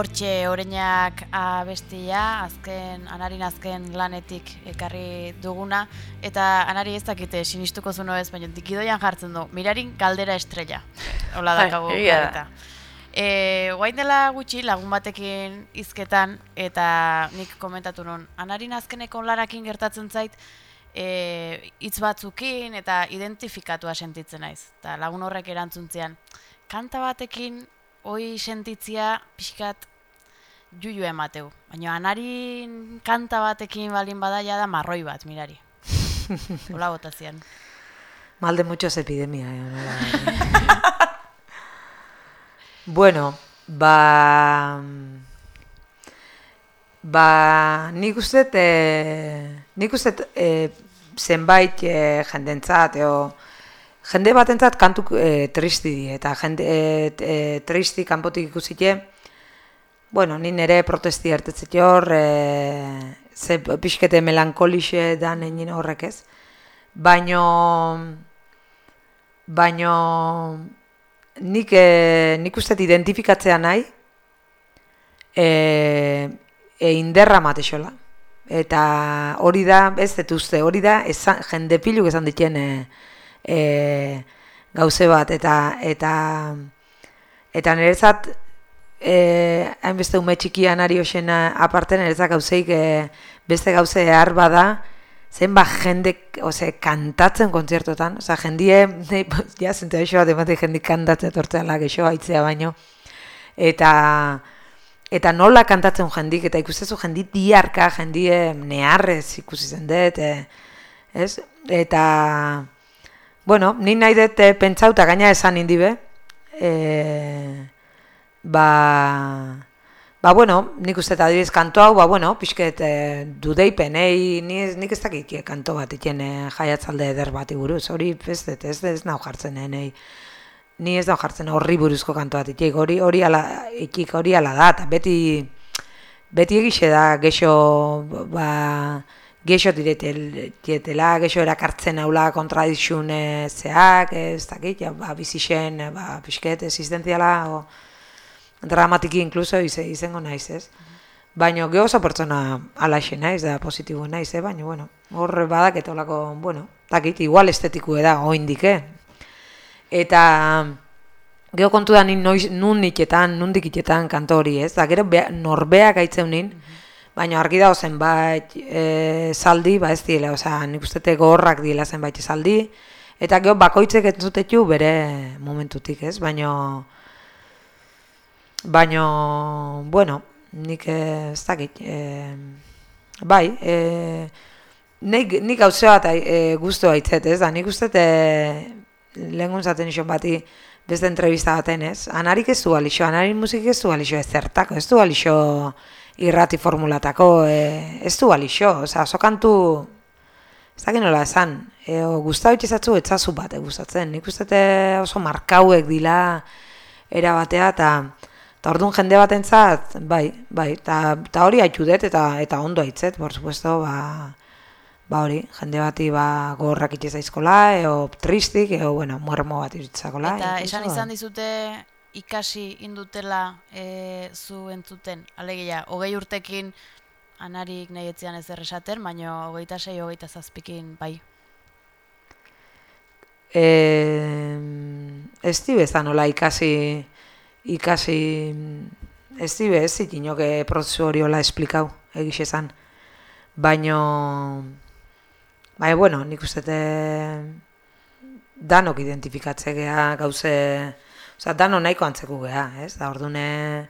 hortxe, oreinak abestia, azken, anarin azken lanetik ekarri duguna, eta anari ez dakite sinistuko zuno ez, baina dikidoian jartzen du, mirarin galdera estrella. Hola Bai, dakagu egia da. jarrita. E, guain dela gutxi lagun batekin hizketan eta nik komentatu non, anarin azkeneko larakin gertatzen zait, e, hitz batzukin eta identifikatua sentitzen naiz. Eta lagun horrek erantzuntzean, kanta batekin hoi sentitzia pixkat juju emateu. Baina anarin kanta batekin balin badaia da marroi bat, mirari. Hola botazian. Mal de muchos epidemia, eh, bueno, ba... Ba, nik uste, e, nik uste e, zenbait e, jendentzat, eo, jende batentzat kantu e, tristi eta jende e, e, tristi kanpotik ikusite, bueno, ni nere protesti hartetzet hor, e, ze pixkete melankolixe da nenin horrek ez, baino, baino, nik, e, nik uste identifikatzea nahi, e, e inderra matexola. Eta hori da, ez dut uste, hori da, esan, jende piluk esan ditien e, e, gauze bat, eta eta eta niretzat e, hainbeste ume txikian ari hoxena aparte niretzat gauzeik e, beste gauze behar bada, zenba jendek, ose, kantatzen kontzertotan, osea, jendie, ne, ja, zente eixo bat ematen jendik kantatzen tortzean la gexo aitzea baino, eta eta nola kantatzen jendik, eta ikustezu jendit diarka, jendie neharrez ikusi zen dut, e, ez? Eta, bueno, ni nahi dut e, pentsauta gaina esan indibe, e, ba, ba, bueno, nik uste eta adibidez kanto hau, ba, bueno, pixket e, dudeipen, ei, ni, ez- nik ez dakit e, kanto bat iten e, jaiatzalde eder bati buruz, hori ez dut, ez, ez nau jartzen, e, nei, ni ez da jartzen horri buruzko kantu bat itik, hori hori ala ikik hori ala da, eta beti beti egixe da gexo ba gexo diretel dietela, gexo erakartzen haula kontradizun eh, zeak, ez dakit, ja, ba, bizixen, eh, ba, pixket, existentziala, o, dramatiki inkluso ize, izango naiz, ez? Baina geho oso pertsona alaxe naiz, da positibo naiz, eh? baina, bueno, hor badak eta olako, bueno, dakit, igual estetikue da, oindik, eh? Eta geho kontu da nin noiz, nun iketan, nundik iketan kantori, ez? Da, gero bea, norbeak aitzeunin, baina argi dago zenbait e, zaldi, ba ez diela, osea, nik ustete gogorrak diela zenbait zaldi, eta gero bakoitzek entzutetu bere momentutik, ez? Baina, baina, bueno, nik eh, ez dakit, e, bai, e, nik, nik gauze bat e, guztu haitzet, ez da, nik uste e, lehen zaten iso bati beste entrevista baten, ez? Anarik ez du alixo, anarik musik ez du alixo ezertako, ez du alixo irrati formulatako, e, ez du alixo, oza, oso kantu, ez dakit nola esan, e, o, guztau itxezatzu etzazu bat, gustatzen, nik uste oso markauek dila era batea, eta eta orduan jende batentzat, bai, bai, eta eta hori haitu dut, eta, eta ondo haitzet, por supuesto, ba, ba hori, jende bati ba gogorrak itxe zaizkola, eo tristik, eo, bueno, muermo bat iritzakola. Eta incluso, esan ba. izan dizute ikasi indutela e, zu entzuten. Alegia, hogei urtekin anarik nahi etzian ez erresaten, baina hogeita sei, hogeita zazpikin bai. Eh, ez da nola ikasi, ikasi, ez dibe ez zitinoke prozesu hori hola esplikau, egiz esan. Baino, bai, bueno, nik uste te danok identifikatze gea gauze, oza, dano nahiko antzeko gea, ez? Da, ordune,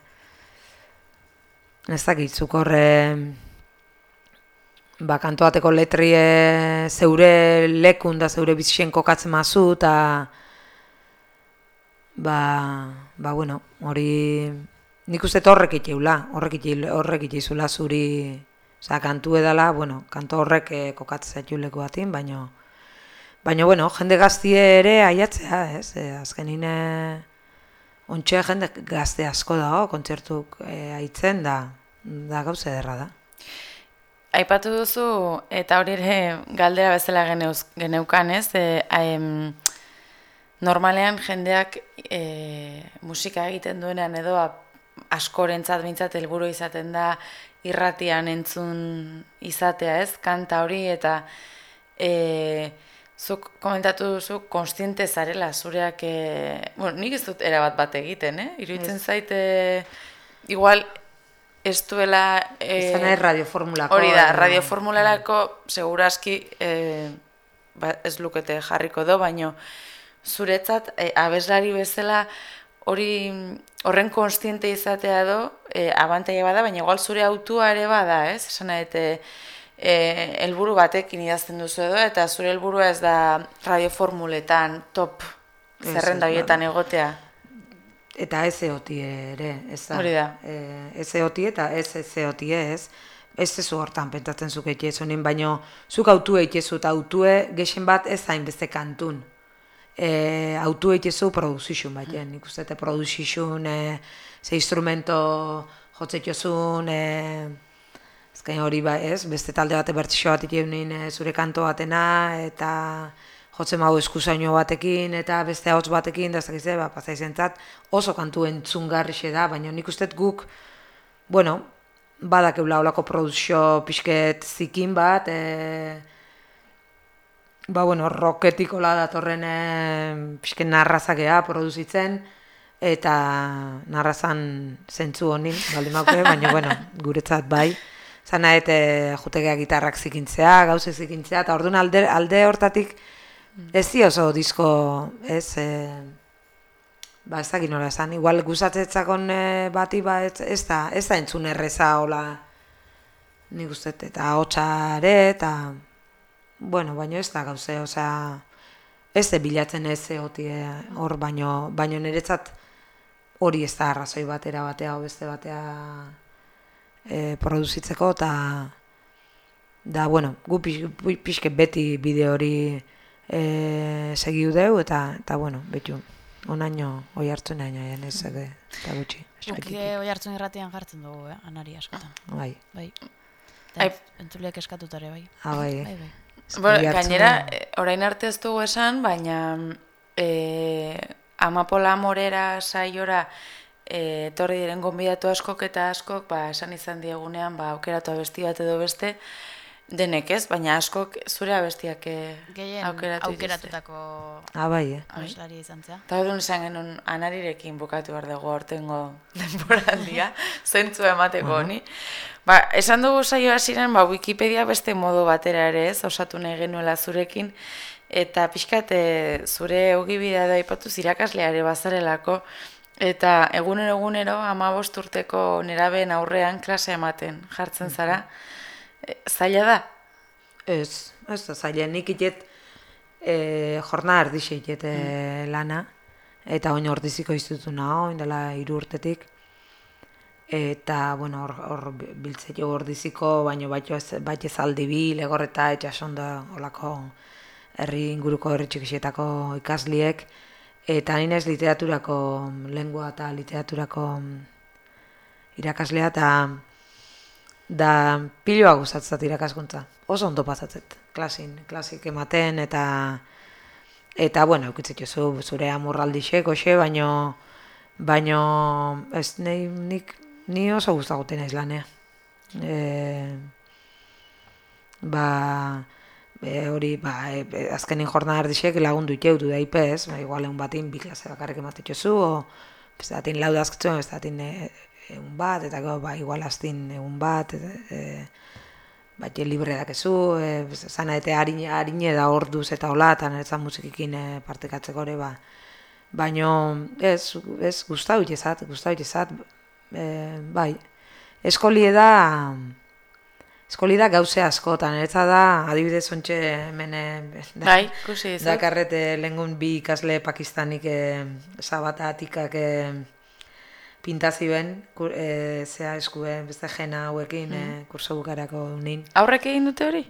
ez dakit, zuk horre, ba, kantu bateko letrie zeure lekun da zeure bizien kokatzen mazu, eta ba, ba, bueno, hori nik uste horrek iteula, horrek ite- horrek iteizula zuri, osea, kantu edala, bueno, kantu horrek eh, kokatzen zaitu leku batin, baino, baina, bueno, jende gaztie ere aiatzea, ez, e, azkenin e, ontxe jende gazte asko dago, kontzertuk e, aitzen da, da gauze derra da. Aipatu duzu, eta hori ere galdera bezala geneuz, geneukan, ez? E, em, normalean jendeak e, musika egiten duenean edo askorentzat bintzat helburu izaten da irratian entzun izatea, ez? Kanta hori eta e, zuk komentatu duzu konstiente zarela zureak e, bueno, nik ez dut erabat bat egiten, eh? Iruditzen zaite igual ez duela e, Izan nahi radioformulako. Hori da, radioformularako seguraski e, ba, ez lukete jarriko do, baino zuretzat e, abeslari bezala hori horren konstiente izatea do, e, abantaia bada, baina igual zure autua ere bada, ez? Esan nahi, e, e, helburu batekin idazten duzu edo, eta zure helburua ez da radioformuletan top zerrenda ez, horietan egotea. Eta ez eoti ere, ez da. Hori da. E, ez eoti eta ez ez eoti ez. Ez ez hortan pentatzen zuk eitzezunin, baino zuk autu eitzezu eta autue gexen bat ez zain beste kantun. E, autu eitzezu produzixun bat, jen. nik uste te produzixun, e, ze instrumento jotzetxozun, e, Azkain hori ba, ez, beste talde bate bertxio bat iteun zure kanto batena, eta jotzen mago eskusaino batekin, eta beste ahots batekin, da ez ba, pasai zentzat, oso kantu entzungarrixe da, baina nik uste guk, bueno, badak eula olako produzio pixket zikin bat, e, ba, bueno, roketikola datorren e, pixket narrazakea produzitzen, eta narrazan zentzu honin, baldin mauke, baina, bueno, guretzat bai. Zana eta jutegea gitarrak zikintzea, gauzek zikintzea, eta orduan alde, alde hortatik ez di oso disko, ez, e, ba ez dakit nola esan, igual guzatzetzakon e, bati ba ez, ez da, ez da entzun erreza hola, nik uste, eta hotxare, eta, bueno, baino ez da gauze, osea, ez de bilatzen ez eoti hor, baino, baino niretzat hori ez da arrazoi batera batea, o beste batea e, produzitzeko, eta da, bueno, gu pix, pi- pixke beti bideo hori e, segiu deu, eta, eta bueno, betu, onaino oi hartzen nahi nahi, ez, ege, eta gutxi. Guk oi hartzun irratian jartzen dugu, eh? anari askotan. Bai, Bai. Ai. Eta entzuleak eskatutare, bai. ah, bai, Bai, bai. Bueno, Oi hartzuna- gainera, eh, orain arte ez dugu esan, baina e, amapola morera saiora e, etorri diren gonbidatu askok eta askok, ba, esan izan diegunean, ba, aukeratu abesti bat edo beste, denek ez, baina askok zure abestiak eh, Gehien aukeratu aukeratutako ah, bai, eh? abeslari izan zea. Eta hori esan genuen anarirekin bukatu behar dugu aurtengo denboraldia, zentzu emateko honi. Ba, esan dugu saio hasieran ba, Wikipedia beste modu batera ere ez, osatu nahi genuela zurekin, eta pixkat eh, zure ogibidea da ipatuz irakasleare bazarelako, eta egunero egunero ama urteko nerabeen aurrean klase ematen jartzen zara. E, zaila da? Ez, ez da zaila, nik itet e, jorna erdixe itet e, lana, eta oin ordiziko iztutu nago, oin dela hiru urtetik, eta, bueno, hor, hor biltzeko ordiziko, baino baito ez, aldi bil, egorreta, etxasondo, olako herri inguruko herri txikixietako ikasliek, eta nina ez literaturako lengua eta literaturako irakaslea, eta da piloa gustatzat irakaskuntza. Oso ondo pasatzet, klasin, klasik ematen eta eta bueno, eukitzet zu zure amurraldixek, hoxe, baino baino ez nei, nik ni oso gustagote naiz lanea. E, ba e, hori ba e, e, azkenin jornada erdixek lagundu iteutu da ipez, ba, igual egun batin bi klase bakarrik ematetxo zu, o beste batin lau dazkitzen, beste batin e, egun bat, eta gero, ba, igual aztin egun bat, e, e, bat libre dakezu, e, zana eta harine, harine da orduz eta hola, eta niretzat musikikin e, partekatzeko ere, ba, baino, ez, ez, gustau itezat, gustau itezat, e, bai, eskolie da, Eskoli da gauze asko, eta da, adibidez ontxe hemen e, da- Bai, ikusi dizut. Dakarrete lengun bi ikasle pakistanik e, sabata atikak e, pintazioen, kur, e, zea eskue, beste jena hauekin e, kurso bukarako unin. Aurrek egin dute hori?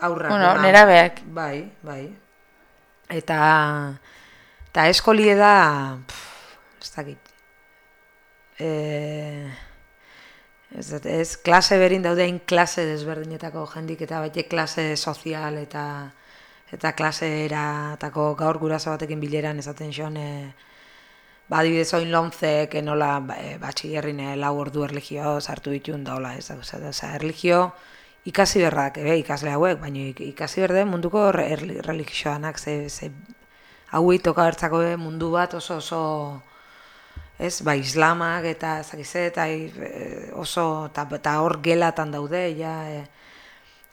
Aurrak. Bueno, ba, nerabeak. Bai, bai. Eta, eta eskolie da, pff, ez dakit, e, ez, ez, klase berin daudein klase desberdinetako jendik eta baite klase sozial eta eta klase eratako gaur guraso batekin bileran esaten xon, e, ba, adibidez oin lontzek, nola, ba, e, batxillerrin e, lau ordu erligio sartu ditun da, hola, ez da, oza, erligio ikasi berrak, ebe, ikasle hauek, baina ik- ikasi berde munduko re- erli- religioanak, ze, ze hauei toka bertzako e, mundu bat oso oso ez, ba, islamak eta zakize, eta e, oso, eta hor gelatan daude, ja, e,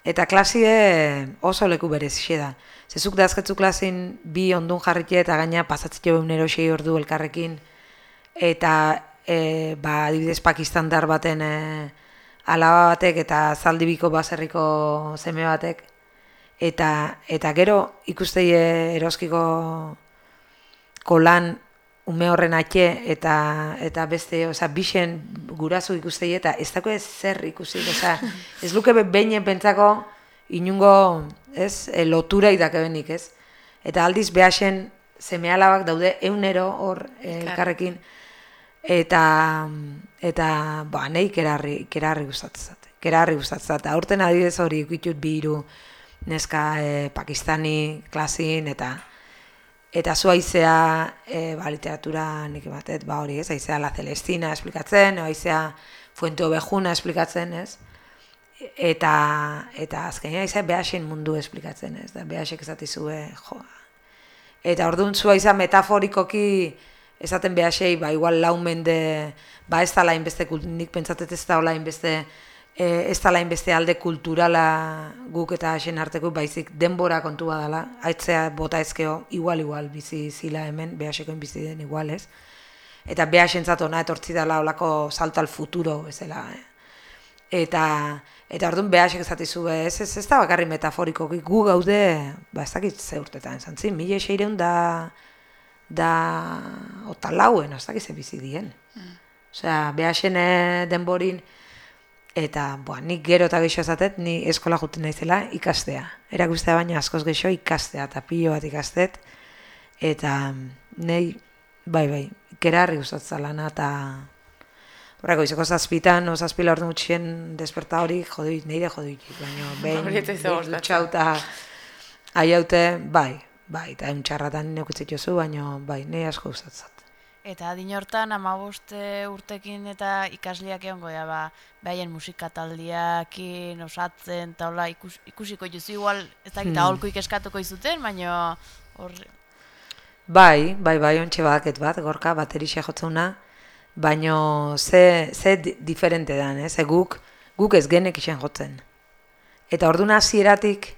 eta klasie oso leku berezixe da. Zezuk dazketzu klasin bi ondun jarrite eta gaina pasatzeko egunero sei ordu elkarrekin, eta e, ba, adibidez Pakistandar baten e, alaba batek eta zaldibiko baserriko zeme batek, eta, eta gero ikustei eroskiko kolan ume horren atxe eta eta beste, osea, bixen gurasu ikustei eta ez dako ez zer ikusi, osea, ez luke be- behin pentsako inungo, ez, e, lotura idakabenik, ez? Eta aldiz behasen seme alabak daude eunero hor e, elkarrekin eta eta ba nei kerarri kerarri gustatzen zait. Kerarri gustatzen zait. Aurten adibidez hori ikitut bi hiru neska e, pakistani klasin eta eta zu aizea e, ba, literatura nik batet, ba hori ez, aizea La Celestina esplikatzen, aizea Fuente Obejuna esplikatzen, ez? Eta, eta azkenean aizea behasen mundu esplikatzen, ez? Da, behasek esatizue, jo, Eta orduan zua izan metaforikoki esaten behasei, ba, igual lau mende, ba, ez dala inbeste, nik pentsatet ez da hola inbeste, e, ez dala inbeste alde kulturala guk eta hasen arteko, baizik denbora kontua dela, aitzea bota ezkeo, igual, igual, bizi zila hemen, behasekoin bizi den igual, ez? Eta behasentzat ona etortzi dela olako salto al futuro, bezala, eh? Eta, eta orduan behasek esatizu, ez, ez, ez da bakarri metaforiko, gu gaude, ba, ez dakit ze urtetan, esan zin, mila seireun da, da, ota lauen, ez dakit ze bizi dien. Osea, behasen eh, denborin, eta, boa, nik gero eta gehiago esatet, ni eskola juten naizela ikastea. Erakustea baina askoz gehiago ikastea, eta pilo bat ikastet, eta nei, bai, bai, ikerarri gustatzen lana, eta Horreko, izeko zazpitan, o zazpila ordu gutxien desperta hori, jodoit, neire jodoit, baina behin, dutxauta aiaute, bai, bai, eta egun txarratan neukitzik jozu, baina bai, nahi asko gustatzen. Eta adin hortan amaboste urtekin eta ikasliak egongo da, ba, behaien musika taldiakin, osatzen, eta hola, ikus, ikusiko juzu igual, ez dakit Hmm. aholkuik eskatuko izuten, baina hor, Bai, bai, bai, ontxe badaket bat, gorka, baterixe jotzeuna, baino ze, ze di- diferente dan, ze guk, guk ez genek isen jotzen. Eta orduan hasieratik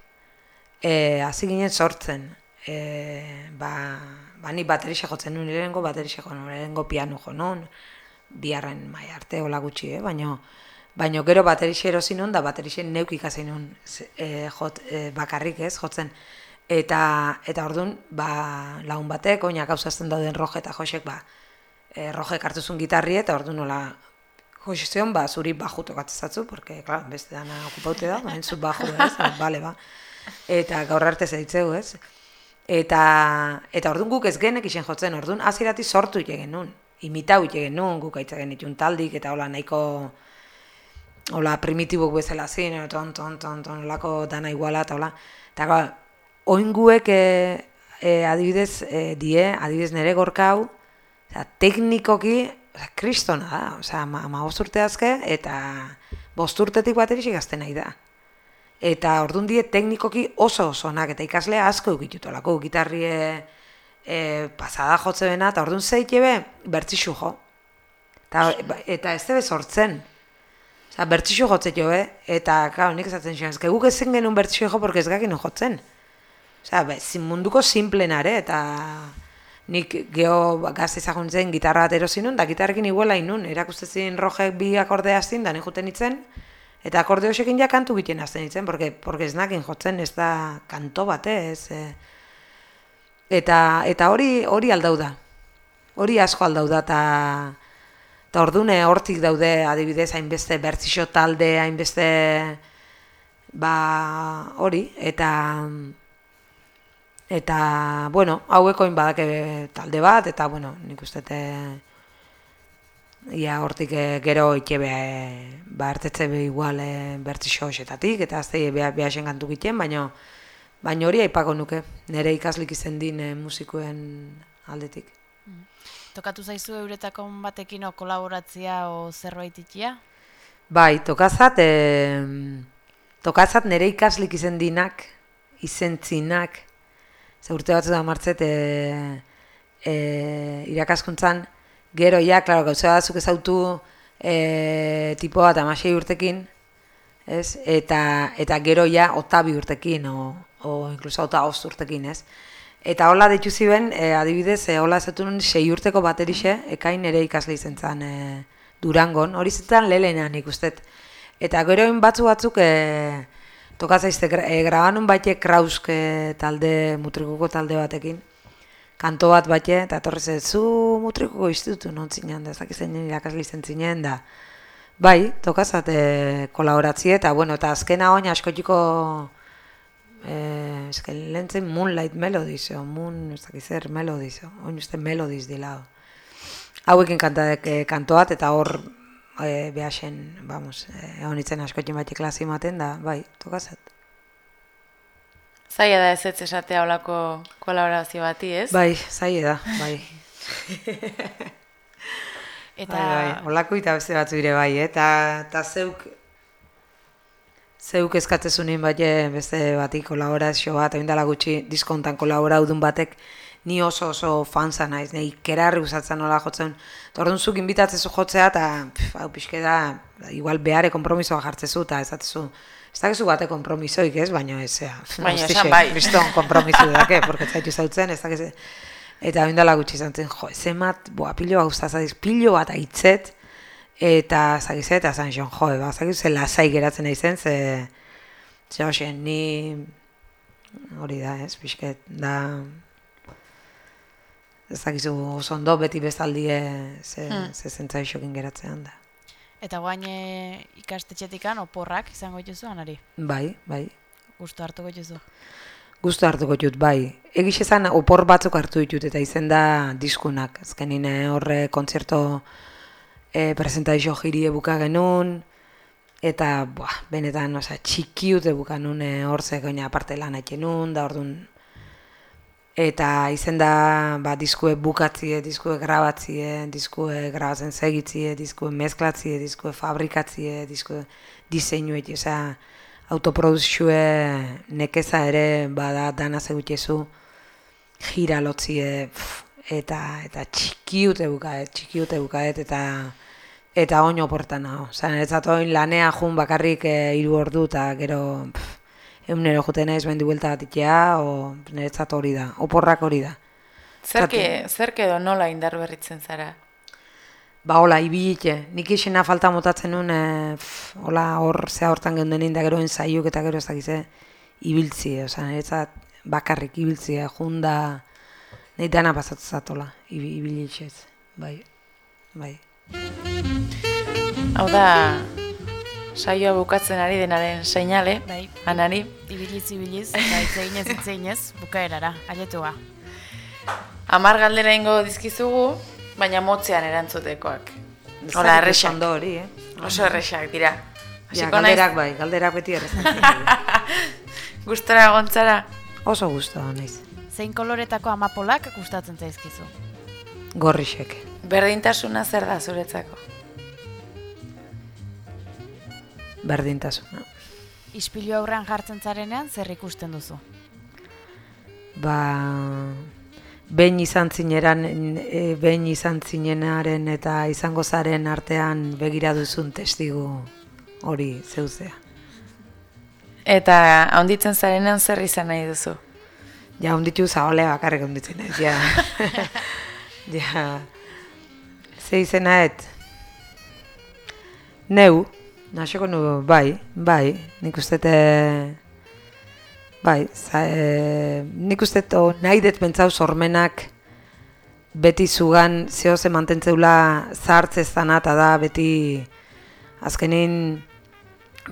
eh, hasi ginen sortzen. Eh, ba, ba ni baterixe jotzen nuen, lehenengo baterixe jo nuen, lehenengo piano jo nuen, biharren mai arte, hola gutxi, eh? baino, baino gero baterixe erosi nuen, da baterixe neuk ikasi nuen ze- eh, jot, eh, bakarrik ez, jotzen. Eta, eta orduan, ba, lagun batek, oinak gauzazten dauden roje eta josek, ba, e, rojek hartu gitarri eta orduan nola Jose zion, ba, zuri baju tokatzezatzu, porque, klar, beste dana okupaute da, baina zu baju, ez, ba, bale, ba. Eta gaur arte zeitzeu, ez. Eta, eta orduan guk ez genek isen jotzen, orduan hasieratik sortu ite genuen. Imitau ite genuen, guk aitza genitun taldik, eta hola nahiko hola primitibok bezala zin, eh, ton, ton, ton, ton, olako dana iguala, eta hola. Eta ga, oinguek e, e, adibidez e, die, adibidez nere gorka hau, Osea, teknikoki, osea, kristona da, osea, ma, ma urte azke, eta bost urtetik baterik gazten nahi da. Eta ordun die teknikoki oso oso onak, eta ikaslea asko egitutolako, gitarrie e, pasada jotze bena, eta ordun zeite be, bertzixu jo. Eta, eta ez debe sortzen. Osea, bertzixu jotze jo, be, eta, claro, nik esaten zuen, ezke guk ezin genuen bertzixu jo, porque ez gakin jotzen. Osea, be, zin munduko simplenare, eta nik geho gazte izaguntzen gitarra bat erosi nun, da gitarrekin iguela inun, erakustezin rojek bi akorde hastin, da nik juten itzen, eta akorde hoxekin ja kantu egiten hasten itzen, porque, porque ez nakin jotzen, ez da kanto bat, eh, ez, eh. Eta, eta hori hori aldau da. Hori asko aldau da, eta eta ordune hortik daude adibidez hainbeste bertzixo talde, hainbeste ba hori, eta eta bueno, hauekoin badake talde bat, eta bueno, nik uste te, ia hortik eh, gero itxebe eh, ba hartetze be igual eh, bertzixo hoxetatik, eta azte beha, behasen kantu giten, baino, baino hori aipako nuke, nire ikaslik izen din eh, musikuen aldetik. Tokatu zaizu euretako batekin o kolaboratzia o zerbait itia? Bai, tokazat, e, tokazat nire ikaslik izen dinak, izentzinak, ze urte batzu da martzet, e, e, irakaskuntzan, gero ja, klaro, gauza batzuk ezautu e, tipo bat amasei urtekin, ez? Eta, eta gero ja otabi urtekin, o, o inkluso ota ost urtekin, ez? Eta hola ditu ziben, e, adibidez, e, hola ezatu nuen sei urteko baterixe, ekain ere ikasle izen zan, e, Durangon, hori zitzen lelenean ikustet. Eta gero batzu batzuk e, tokazaizte, e, grabanun baite Krausk talde, mutrikuko talde batekin, kanto bat baite, eta etorri ze, zu mutrikuko institutu non zinen, da, ezak izan irakasle izen zinen, da, bai, tokazat e, kolaboratzie, eta bueno, eta azkena oin askotiko, eh, eske lentzen Moonlight Melodies, o Moon, ez dakiz zer, Melodies, o, oin uste Melodies dila. Hauekin kantadak eh, kantoat, eta hor eh, behasen, vamos, eh, honitzen askotin batik klasi ematen da, bai, tokazat. Zaila da ez ez esatea olako kolaborazio bati, ez? Bai, zaila da, bai. Eta Bai, bai, holako eta beste batzu ere bai, eh? eta, eta zeuk, zeuk eskatzezunin bai beste bati kolaborazio bat, egin gutxi diskontan kolaboraudun batek, ni oso oso fanza naiz, nahi kerarri usatzen nola jotzen. Eta orduan zuk inbitatzezu jotzea, eta hau pixke da, igual behare kompromisoa jartzezu, eta ez datzu, ez dakizu bate kompromisoik ez, baina ez, ea, Baina guztixe, esan bai. Kriston kompromiso dake, porque zaitu zautzen, ez dakizu, eta hain dela gutxi izan zen, jo, ezemat, boa, pilo bat guztazadiz, pilo bat aitzet, eta zagize, eta zan zion, jo, ba, zagizu, ze lasai geratzen nahi zen, ze, ze hoxe, ni, hori da, ez, pixket, da, ez dakizu oso ondo beti bezaldie ze, Hmm. ze zentzaixokin geratzean da. Eta guain e, ikastetxetikan oporrak izango dituzu anari. Bai, bai. Gustu hartuko dituzu. Gustu hartuko dut, bai. Egiz esan opor batzuk hartu ditut eta izen da diskunak. Azkenin eh, horre kontzerto e, presentaixo jiri ebuka genuen, eta buah, benetan osea, txikiut ebuka nun eh, hor ze goina aparte lan nun, da orduan eta izen da ba, diskue bukatzie, diskue grabatzie, diskue grabatzen segitzie, diskue mezklatzie, diskue fabrikatzie, diskue diseinuet, osea, autoproduzioe nekeza ere bada dana zegutiezu gira lotzie pff, eta eta txikiute bukaet, txikiute bukaet eta eta oino portan hau. Osa, niretzat oin lanea jun bakarrik e, hiru ordu eta gero pff, egunero juten naiz bendi buelta bat itea, o niretzat hori da, oporrak hori da. Zerke, zerke edo nola indar berritzen zara? Ba, hola, ibilite. Nik isena falta motatzen nuen, e, pff, hola, hor, zea hortan geunden da gero ensaiuk eta gero ez dakize, ibiltzi, oza, niretzat bakarrik ibiltzi, junda, nahi dana pasatzat, hola, ibilitxez, bai, bai. Hau da, saioa bukatzen ari denaren seinale, Bai, anari. ibiliz, ibiliz, eginez, hitz eginez, bukaerara, aietua. Amar galdera ingo dizkizugu, baina motzean erantzutekoak. Hola, erresak. ondo hori, eh? Oso erresak dira. Ja, galderak bai, galderak beti errezatzen. gustora gontzara. Oso gustu naiz. Zein koloretako amapolak gustatzen zaizkizu? Gorrixek. Berdintasuna zer da zuretzako? Berdintasuna. Ispilu aurrean jartzen zarenean zer ikusten duzu? Ba, behin izan zineran, e, behin izan zinenaren eta izango zaren artean begira duzun testigu hori zeuzea. Eta handitzen zarenean zer izan nahi duzu? Ja, onditu zaolea bakarrik onditzen naiz, ja. ja. Ze izena et? Neu, nasoko nu, bai, bai, nik uste bai, za, e, nik uste o, nahi dut pentsau sormenak beti zugan zehoze mantentzeula zahartze zana eta da beti azkenin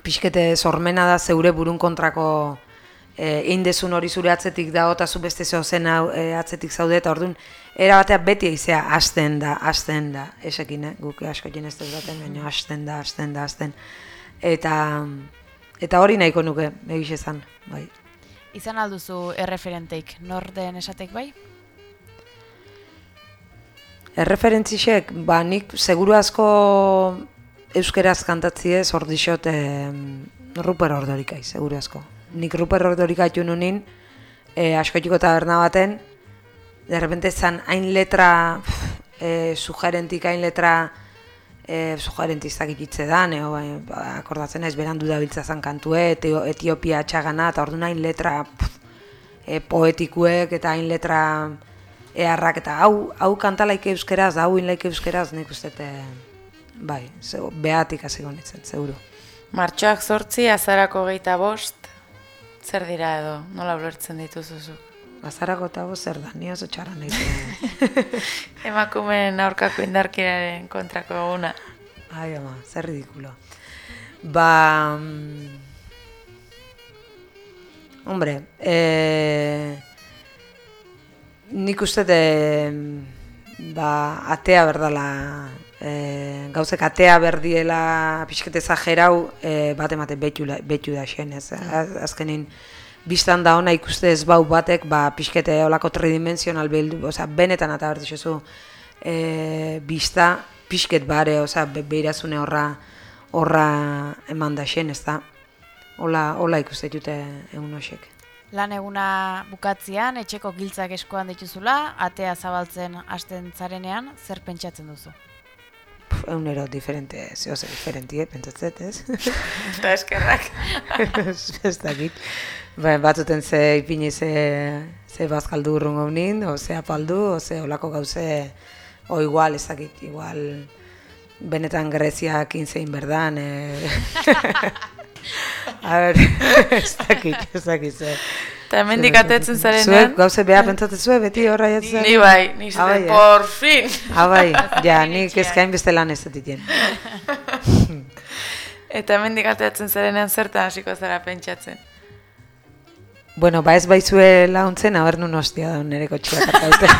pixkete sormena da zeure burun kontrako e, indezun hori zure atzetik dago eta zu beste zehozen hau e, atzetik zaude eta orduan era batea beti aizea hasten da, hasten da, esekin, eh? guk asko ez dut baten, baina hasten da, hasten da, hasten. Eta, eta hori nahiko nuke, egiz esan, bai. Izan alduzu erreferenteik, nor den esatek bai? Erreferentzisek, ba, nik seguru asko euskeraz kantatziez hor dixot eh, Ruper Ordorikai, seguru asko. Nik Ruper Ordorikai nunin, eh, askoitiko taberna baten, de repente zan hain letra, eh, sugerentik hain letra, eh, sugerentizak ititze dan, eh, ba, akordatzen ez berandu dabiltza zan kantue, Etio, Etiopia txagana, eta orduan hain letra pff, eh, poetikuek eta hain letra eharrak eta hau, hau kantalaik euskeraz, hau inlaik euskeraz, nik uste, eh, bai, zego, behatik hasiko nintzen, seguru. Martxoak zortzi, azarako geita bost, zer dira edo, nola ulertzen dituzuzuk? Bazarako eta bo zer da, ni oso txarra nahi. Emakumeen aurkako indarkiraren kontrako eguna. Ai, ama, zer ridikulo. Ba... mm, Hombre, eh, nik uste de, ba, atea berdala, eh, gauzek atea berdiela pixkete zajerau, eh, bat emate betu, betu da xen, ez? Az- Azkenin, biztan da ona ikuste ez bau batek, ba, pixkete olako tridimensional bildu, osea, benetan eta bertixozu, e, bizta pixket bare, osea, be, beirazune horra, horra eman da xen, ez da? Hola, hola ikuste dute egun hoxek. Lan eguna bukatzean, etxeko giltzak eskuan dituzula, atea zabaltzen hasten zarenean, zer pentsatzen duzu? Egunero diferente, zehose diferentie, pentsatzet, ez? Eta eskerrak. ez dakit. Ba, batzuten ze ipini ze, ze bazkaldu urrungo nin, o ze apaldu, o ze olako gauze, o igual, ez dakit, igual, benetan Greziak inzein berdan, e... A ber, ez dakit, ez dakit, ze. Eta hemendik atetzen zarenean, Zuek gauze beha pentsatzen zuen, beti horra jatzen. ni bai, ni Ah, bai, eh? por fin. Ah, bai, ja, nik ezkain beste lan ez ditien. Eta hemendik atetzen zarenean zertan hasiko zara pentsatzen. Bueno, ba ez baizue launtzen, aber nun hostia da nire kotxeak arkaute.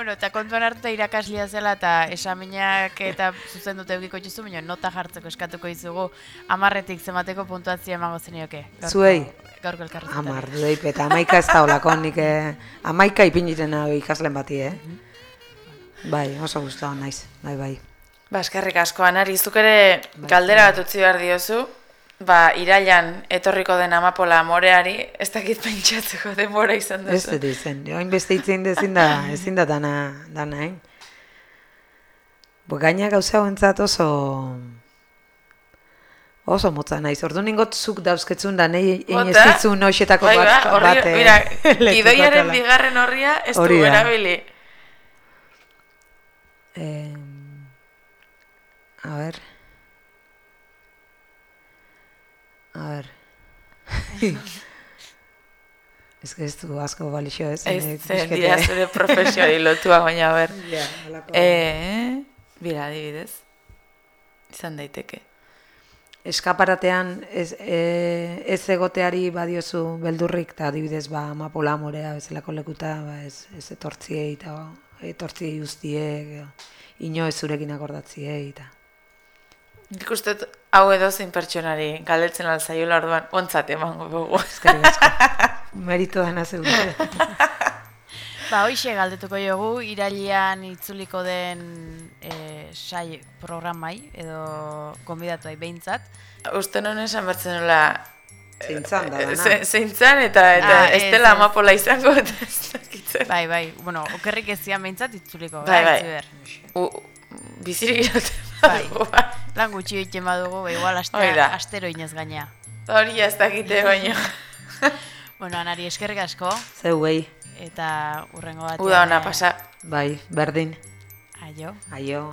Bueno, eta kontuan hartuta irakaslia zela eta esaminak eta zuzen dute eukiko txuzu, baina nota jartzeko eskatuko izugu amarretik zemateko puntuazioa emango zenioke. Zuei? Gaurko elkarrezetan. Amar, dudeip, eta amaika ez da olako, nik eh, amaika ipiniten ikaslen bati, eh? Bai, oso guztua naiz, bai, bai. Ba, eskerrik asko, Anari, zuk ere galdera bat utzi behar diozu, ba, irailan etorriko den amapola amoreari, ez dakit pentsatzeko denbora izan Ez duzu. dut izen, joan beste itzen ezin da, ezin da dana, dana, eh? Bo, gaina gauza hauentzat oso... Oso motza naiz, ordu ningot zuk dauzketzun da, ez Bota? ditzun hoxetako Bai, ba, bat, horri, bat, eh, mira, lekuko idoiaren atala. bigarren horria ez du erabili. Eh, a ver. A ver. Ez que ez du asko balixo ez. Ez zen dira zure profesioari lotua, baina ber. Ja, Eh, bira, adibidez. Izan daiteke. Eskaparatean ez, e, ez egoteari badiozu beldurrik, eta adibidez ba amapola morea bezalako lekuta, ba, ez, ez etortziei, eta etortziei guztiek, ino ez zurekin akordatziei, eta... Nik uste hau edo zein pertsonari galdetzen alzaiola orduan ontzat emango dugu. Eskerrik asko. Merito dana zegoen. Ba, hoxe galdetuko jogu, irailean itzuliko den e, sai programai, edo konbidatuai behintzat. Uste non esan bertzen nola Zeintzan da dana. Ze- Zeintzan eta, eta Ah, ez dela amapola izango eta ez dakitzen. Bai, bai, bueno, okerrik ez zian behintzat itzuliko, Bai, bai. Bizirik irauten Bai. bai. Lan gutxi egiten badugu, ba, igual astea, astero inez gaina. Hori ez dakite baino. Bueno, anari eskerrik asko, Zeuei, eta urrengo batean... Uda ona eh, pasa. bai, berdin, Aio. aio.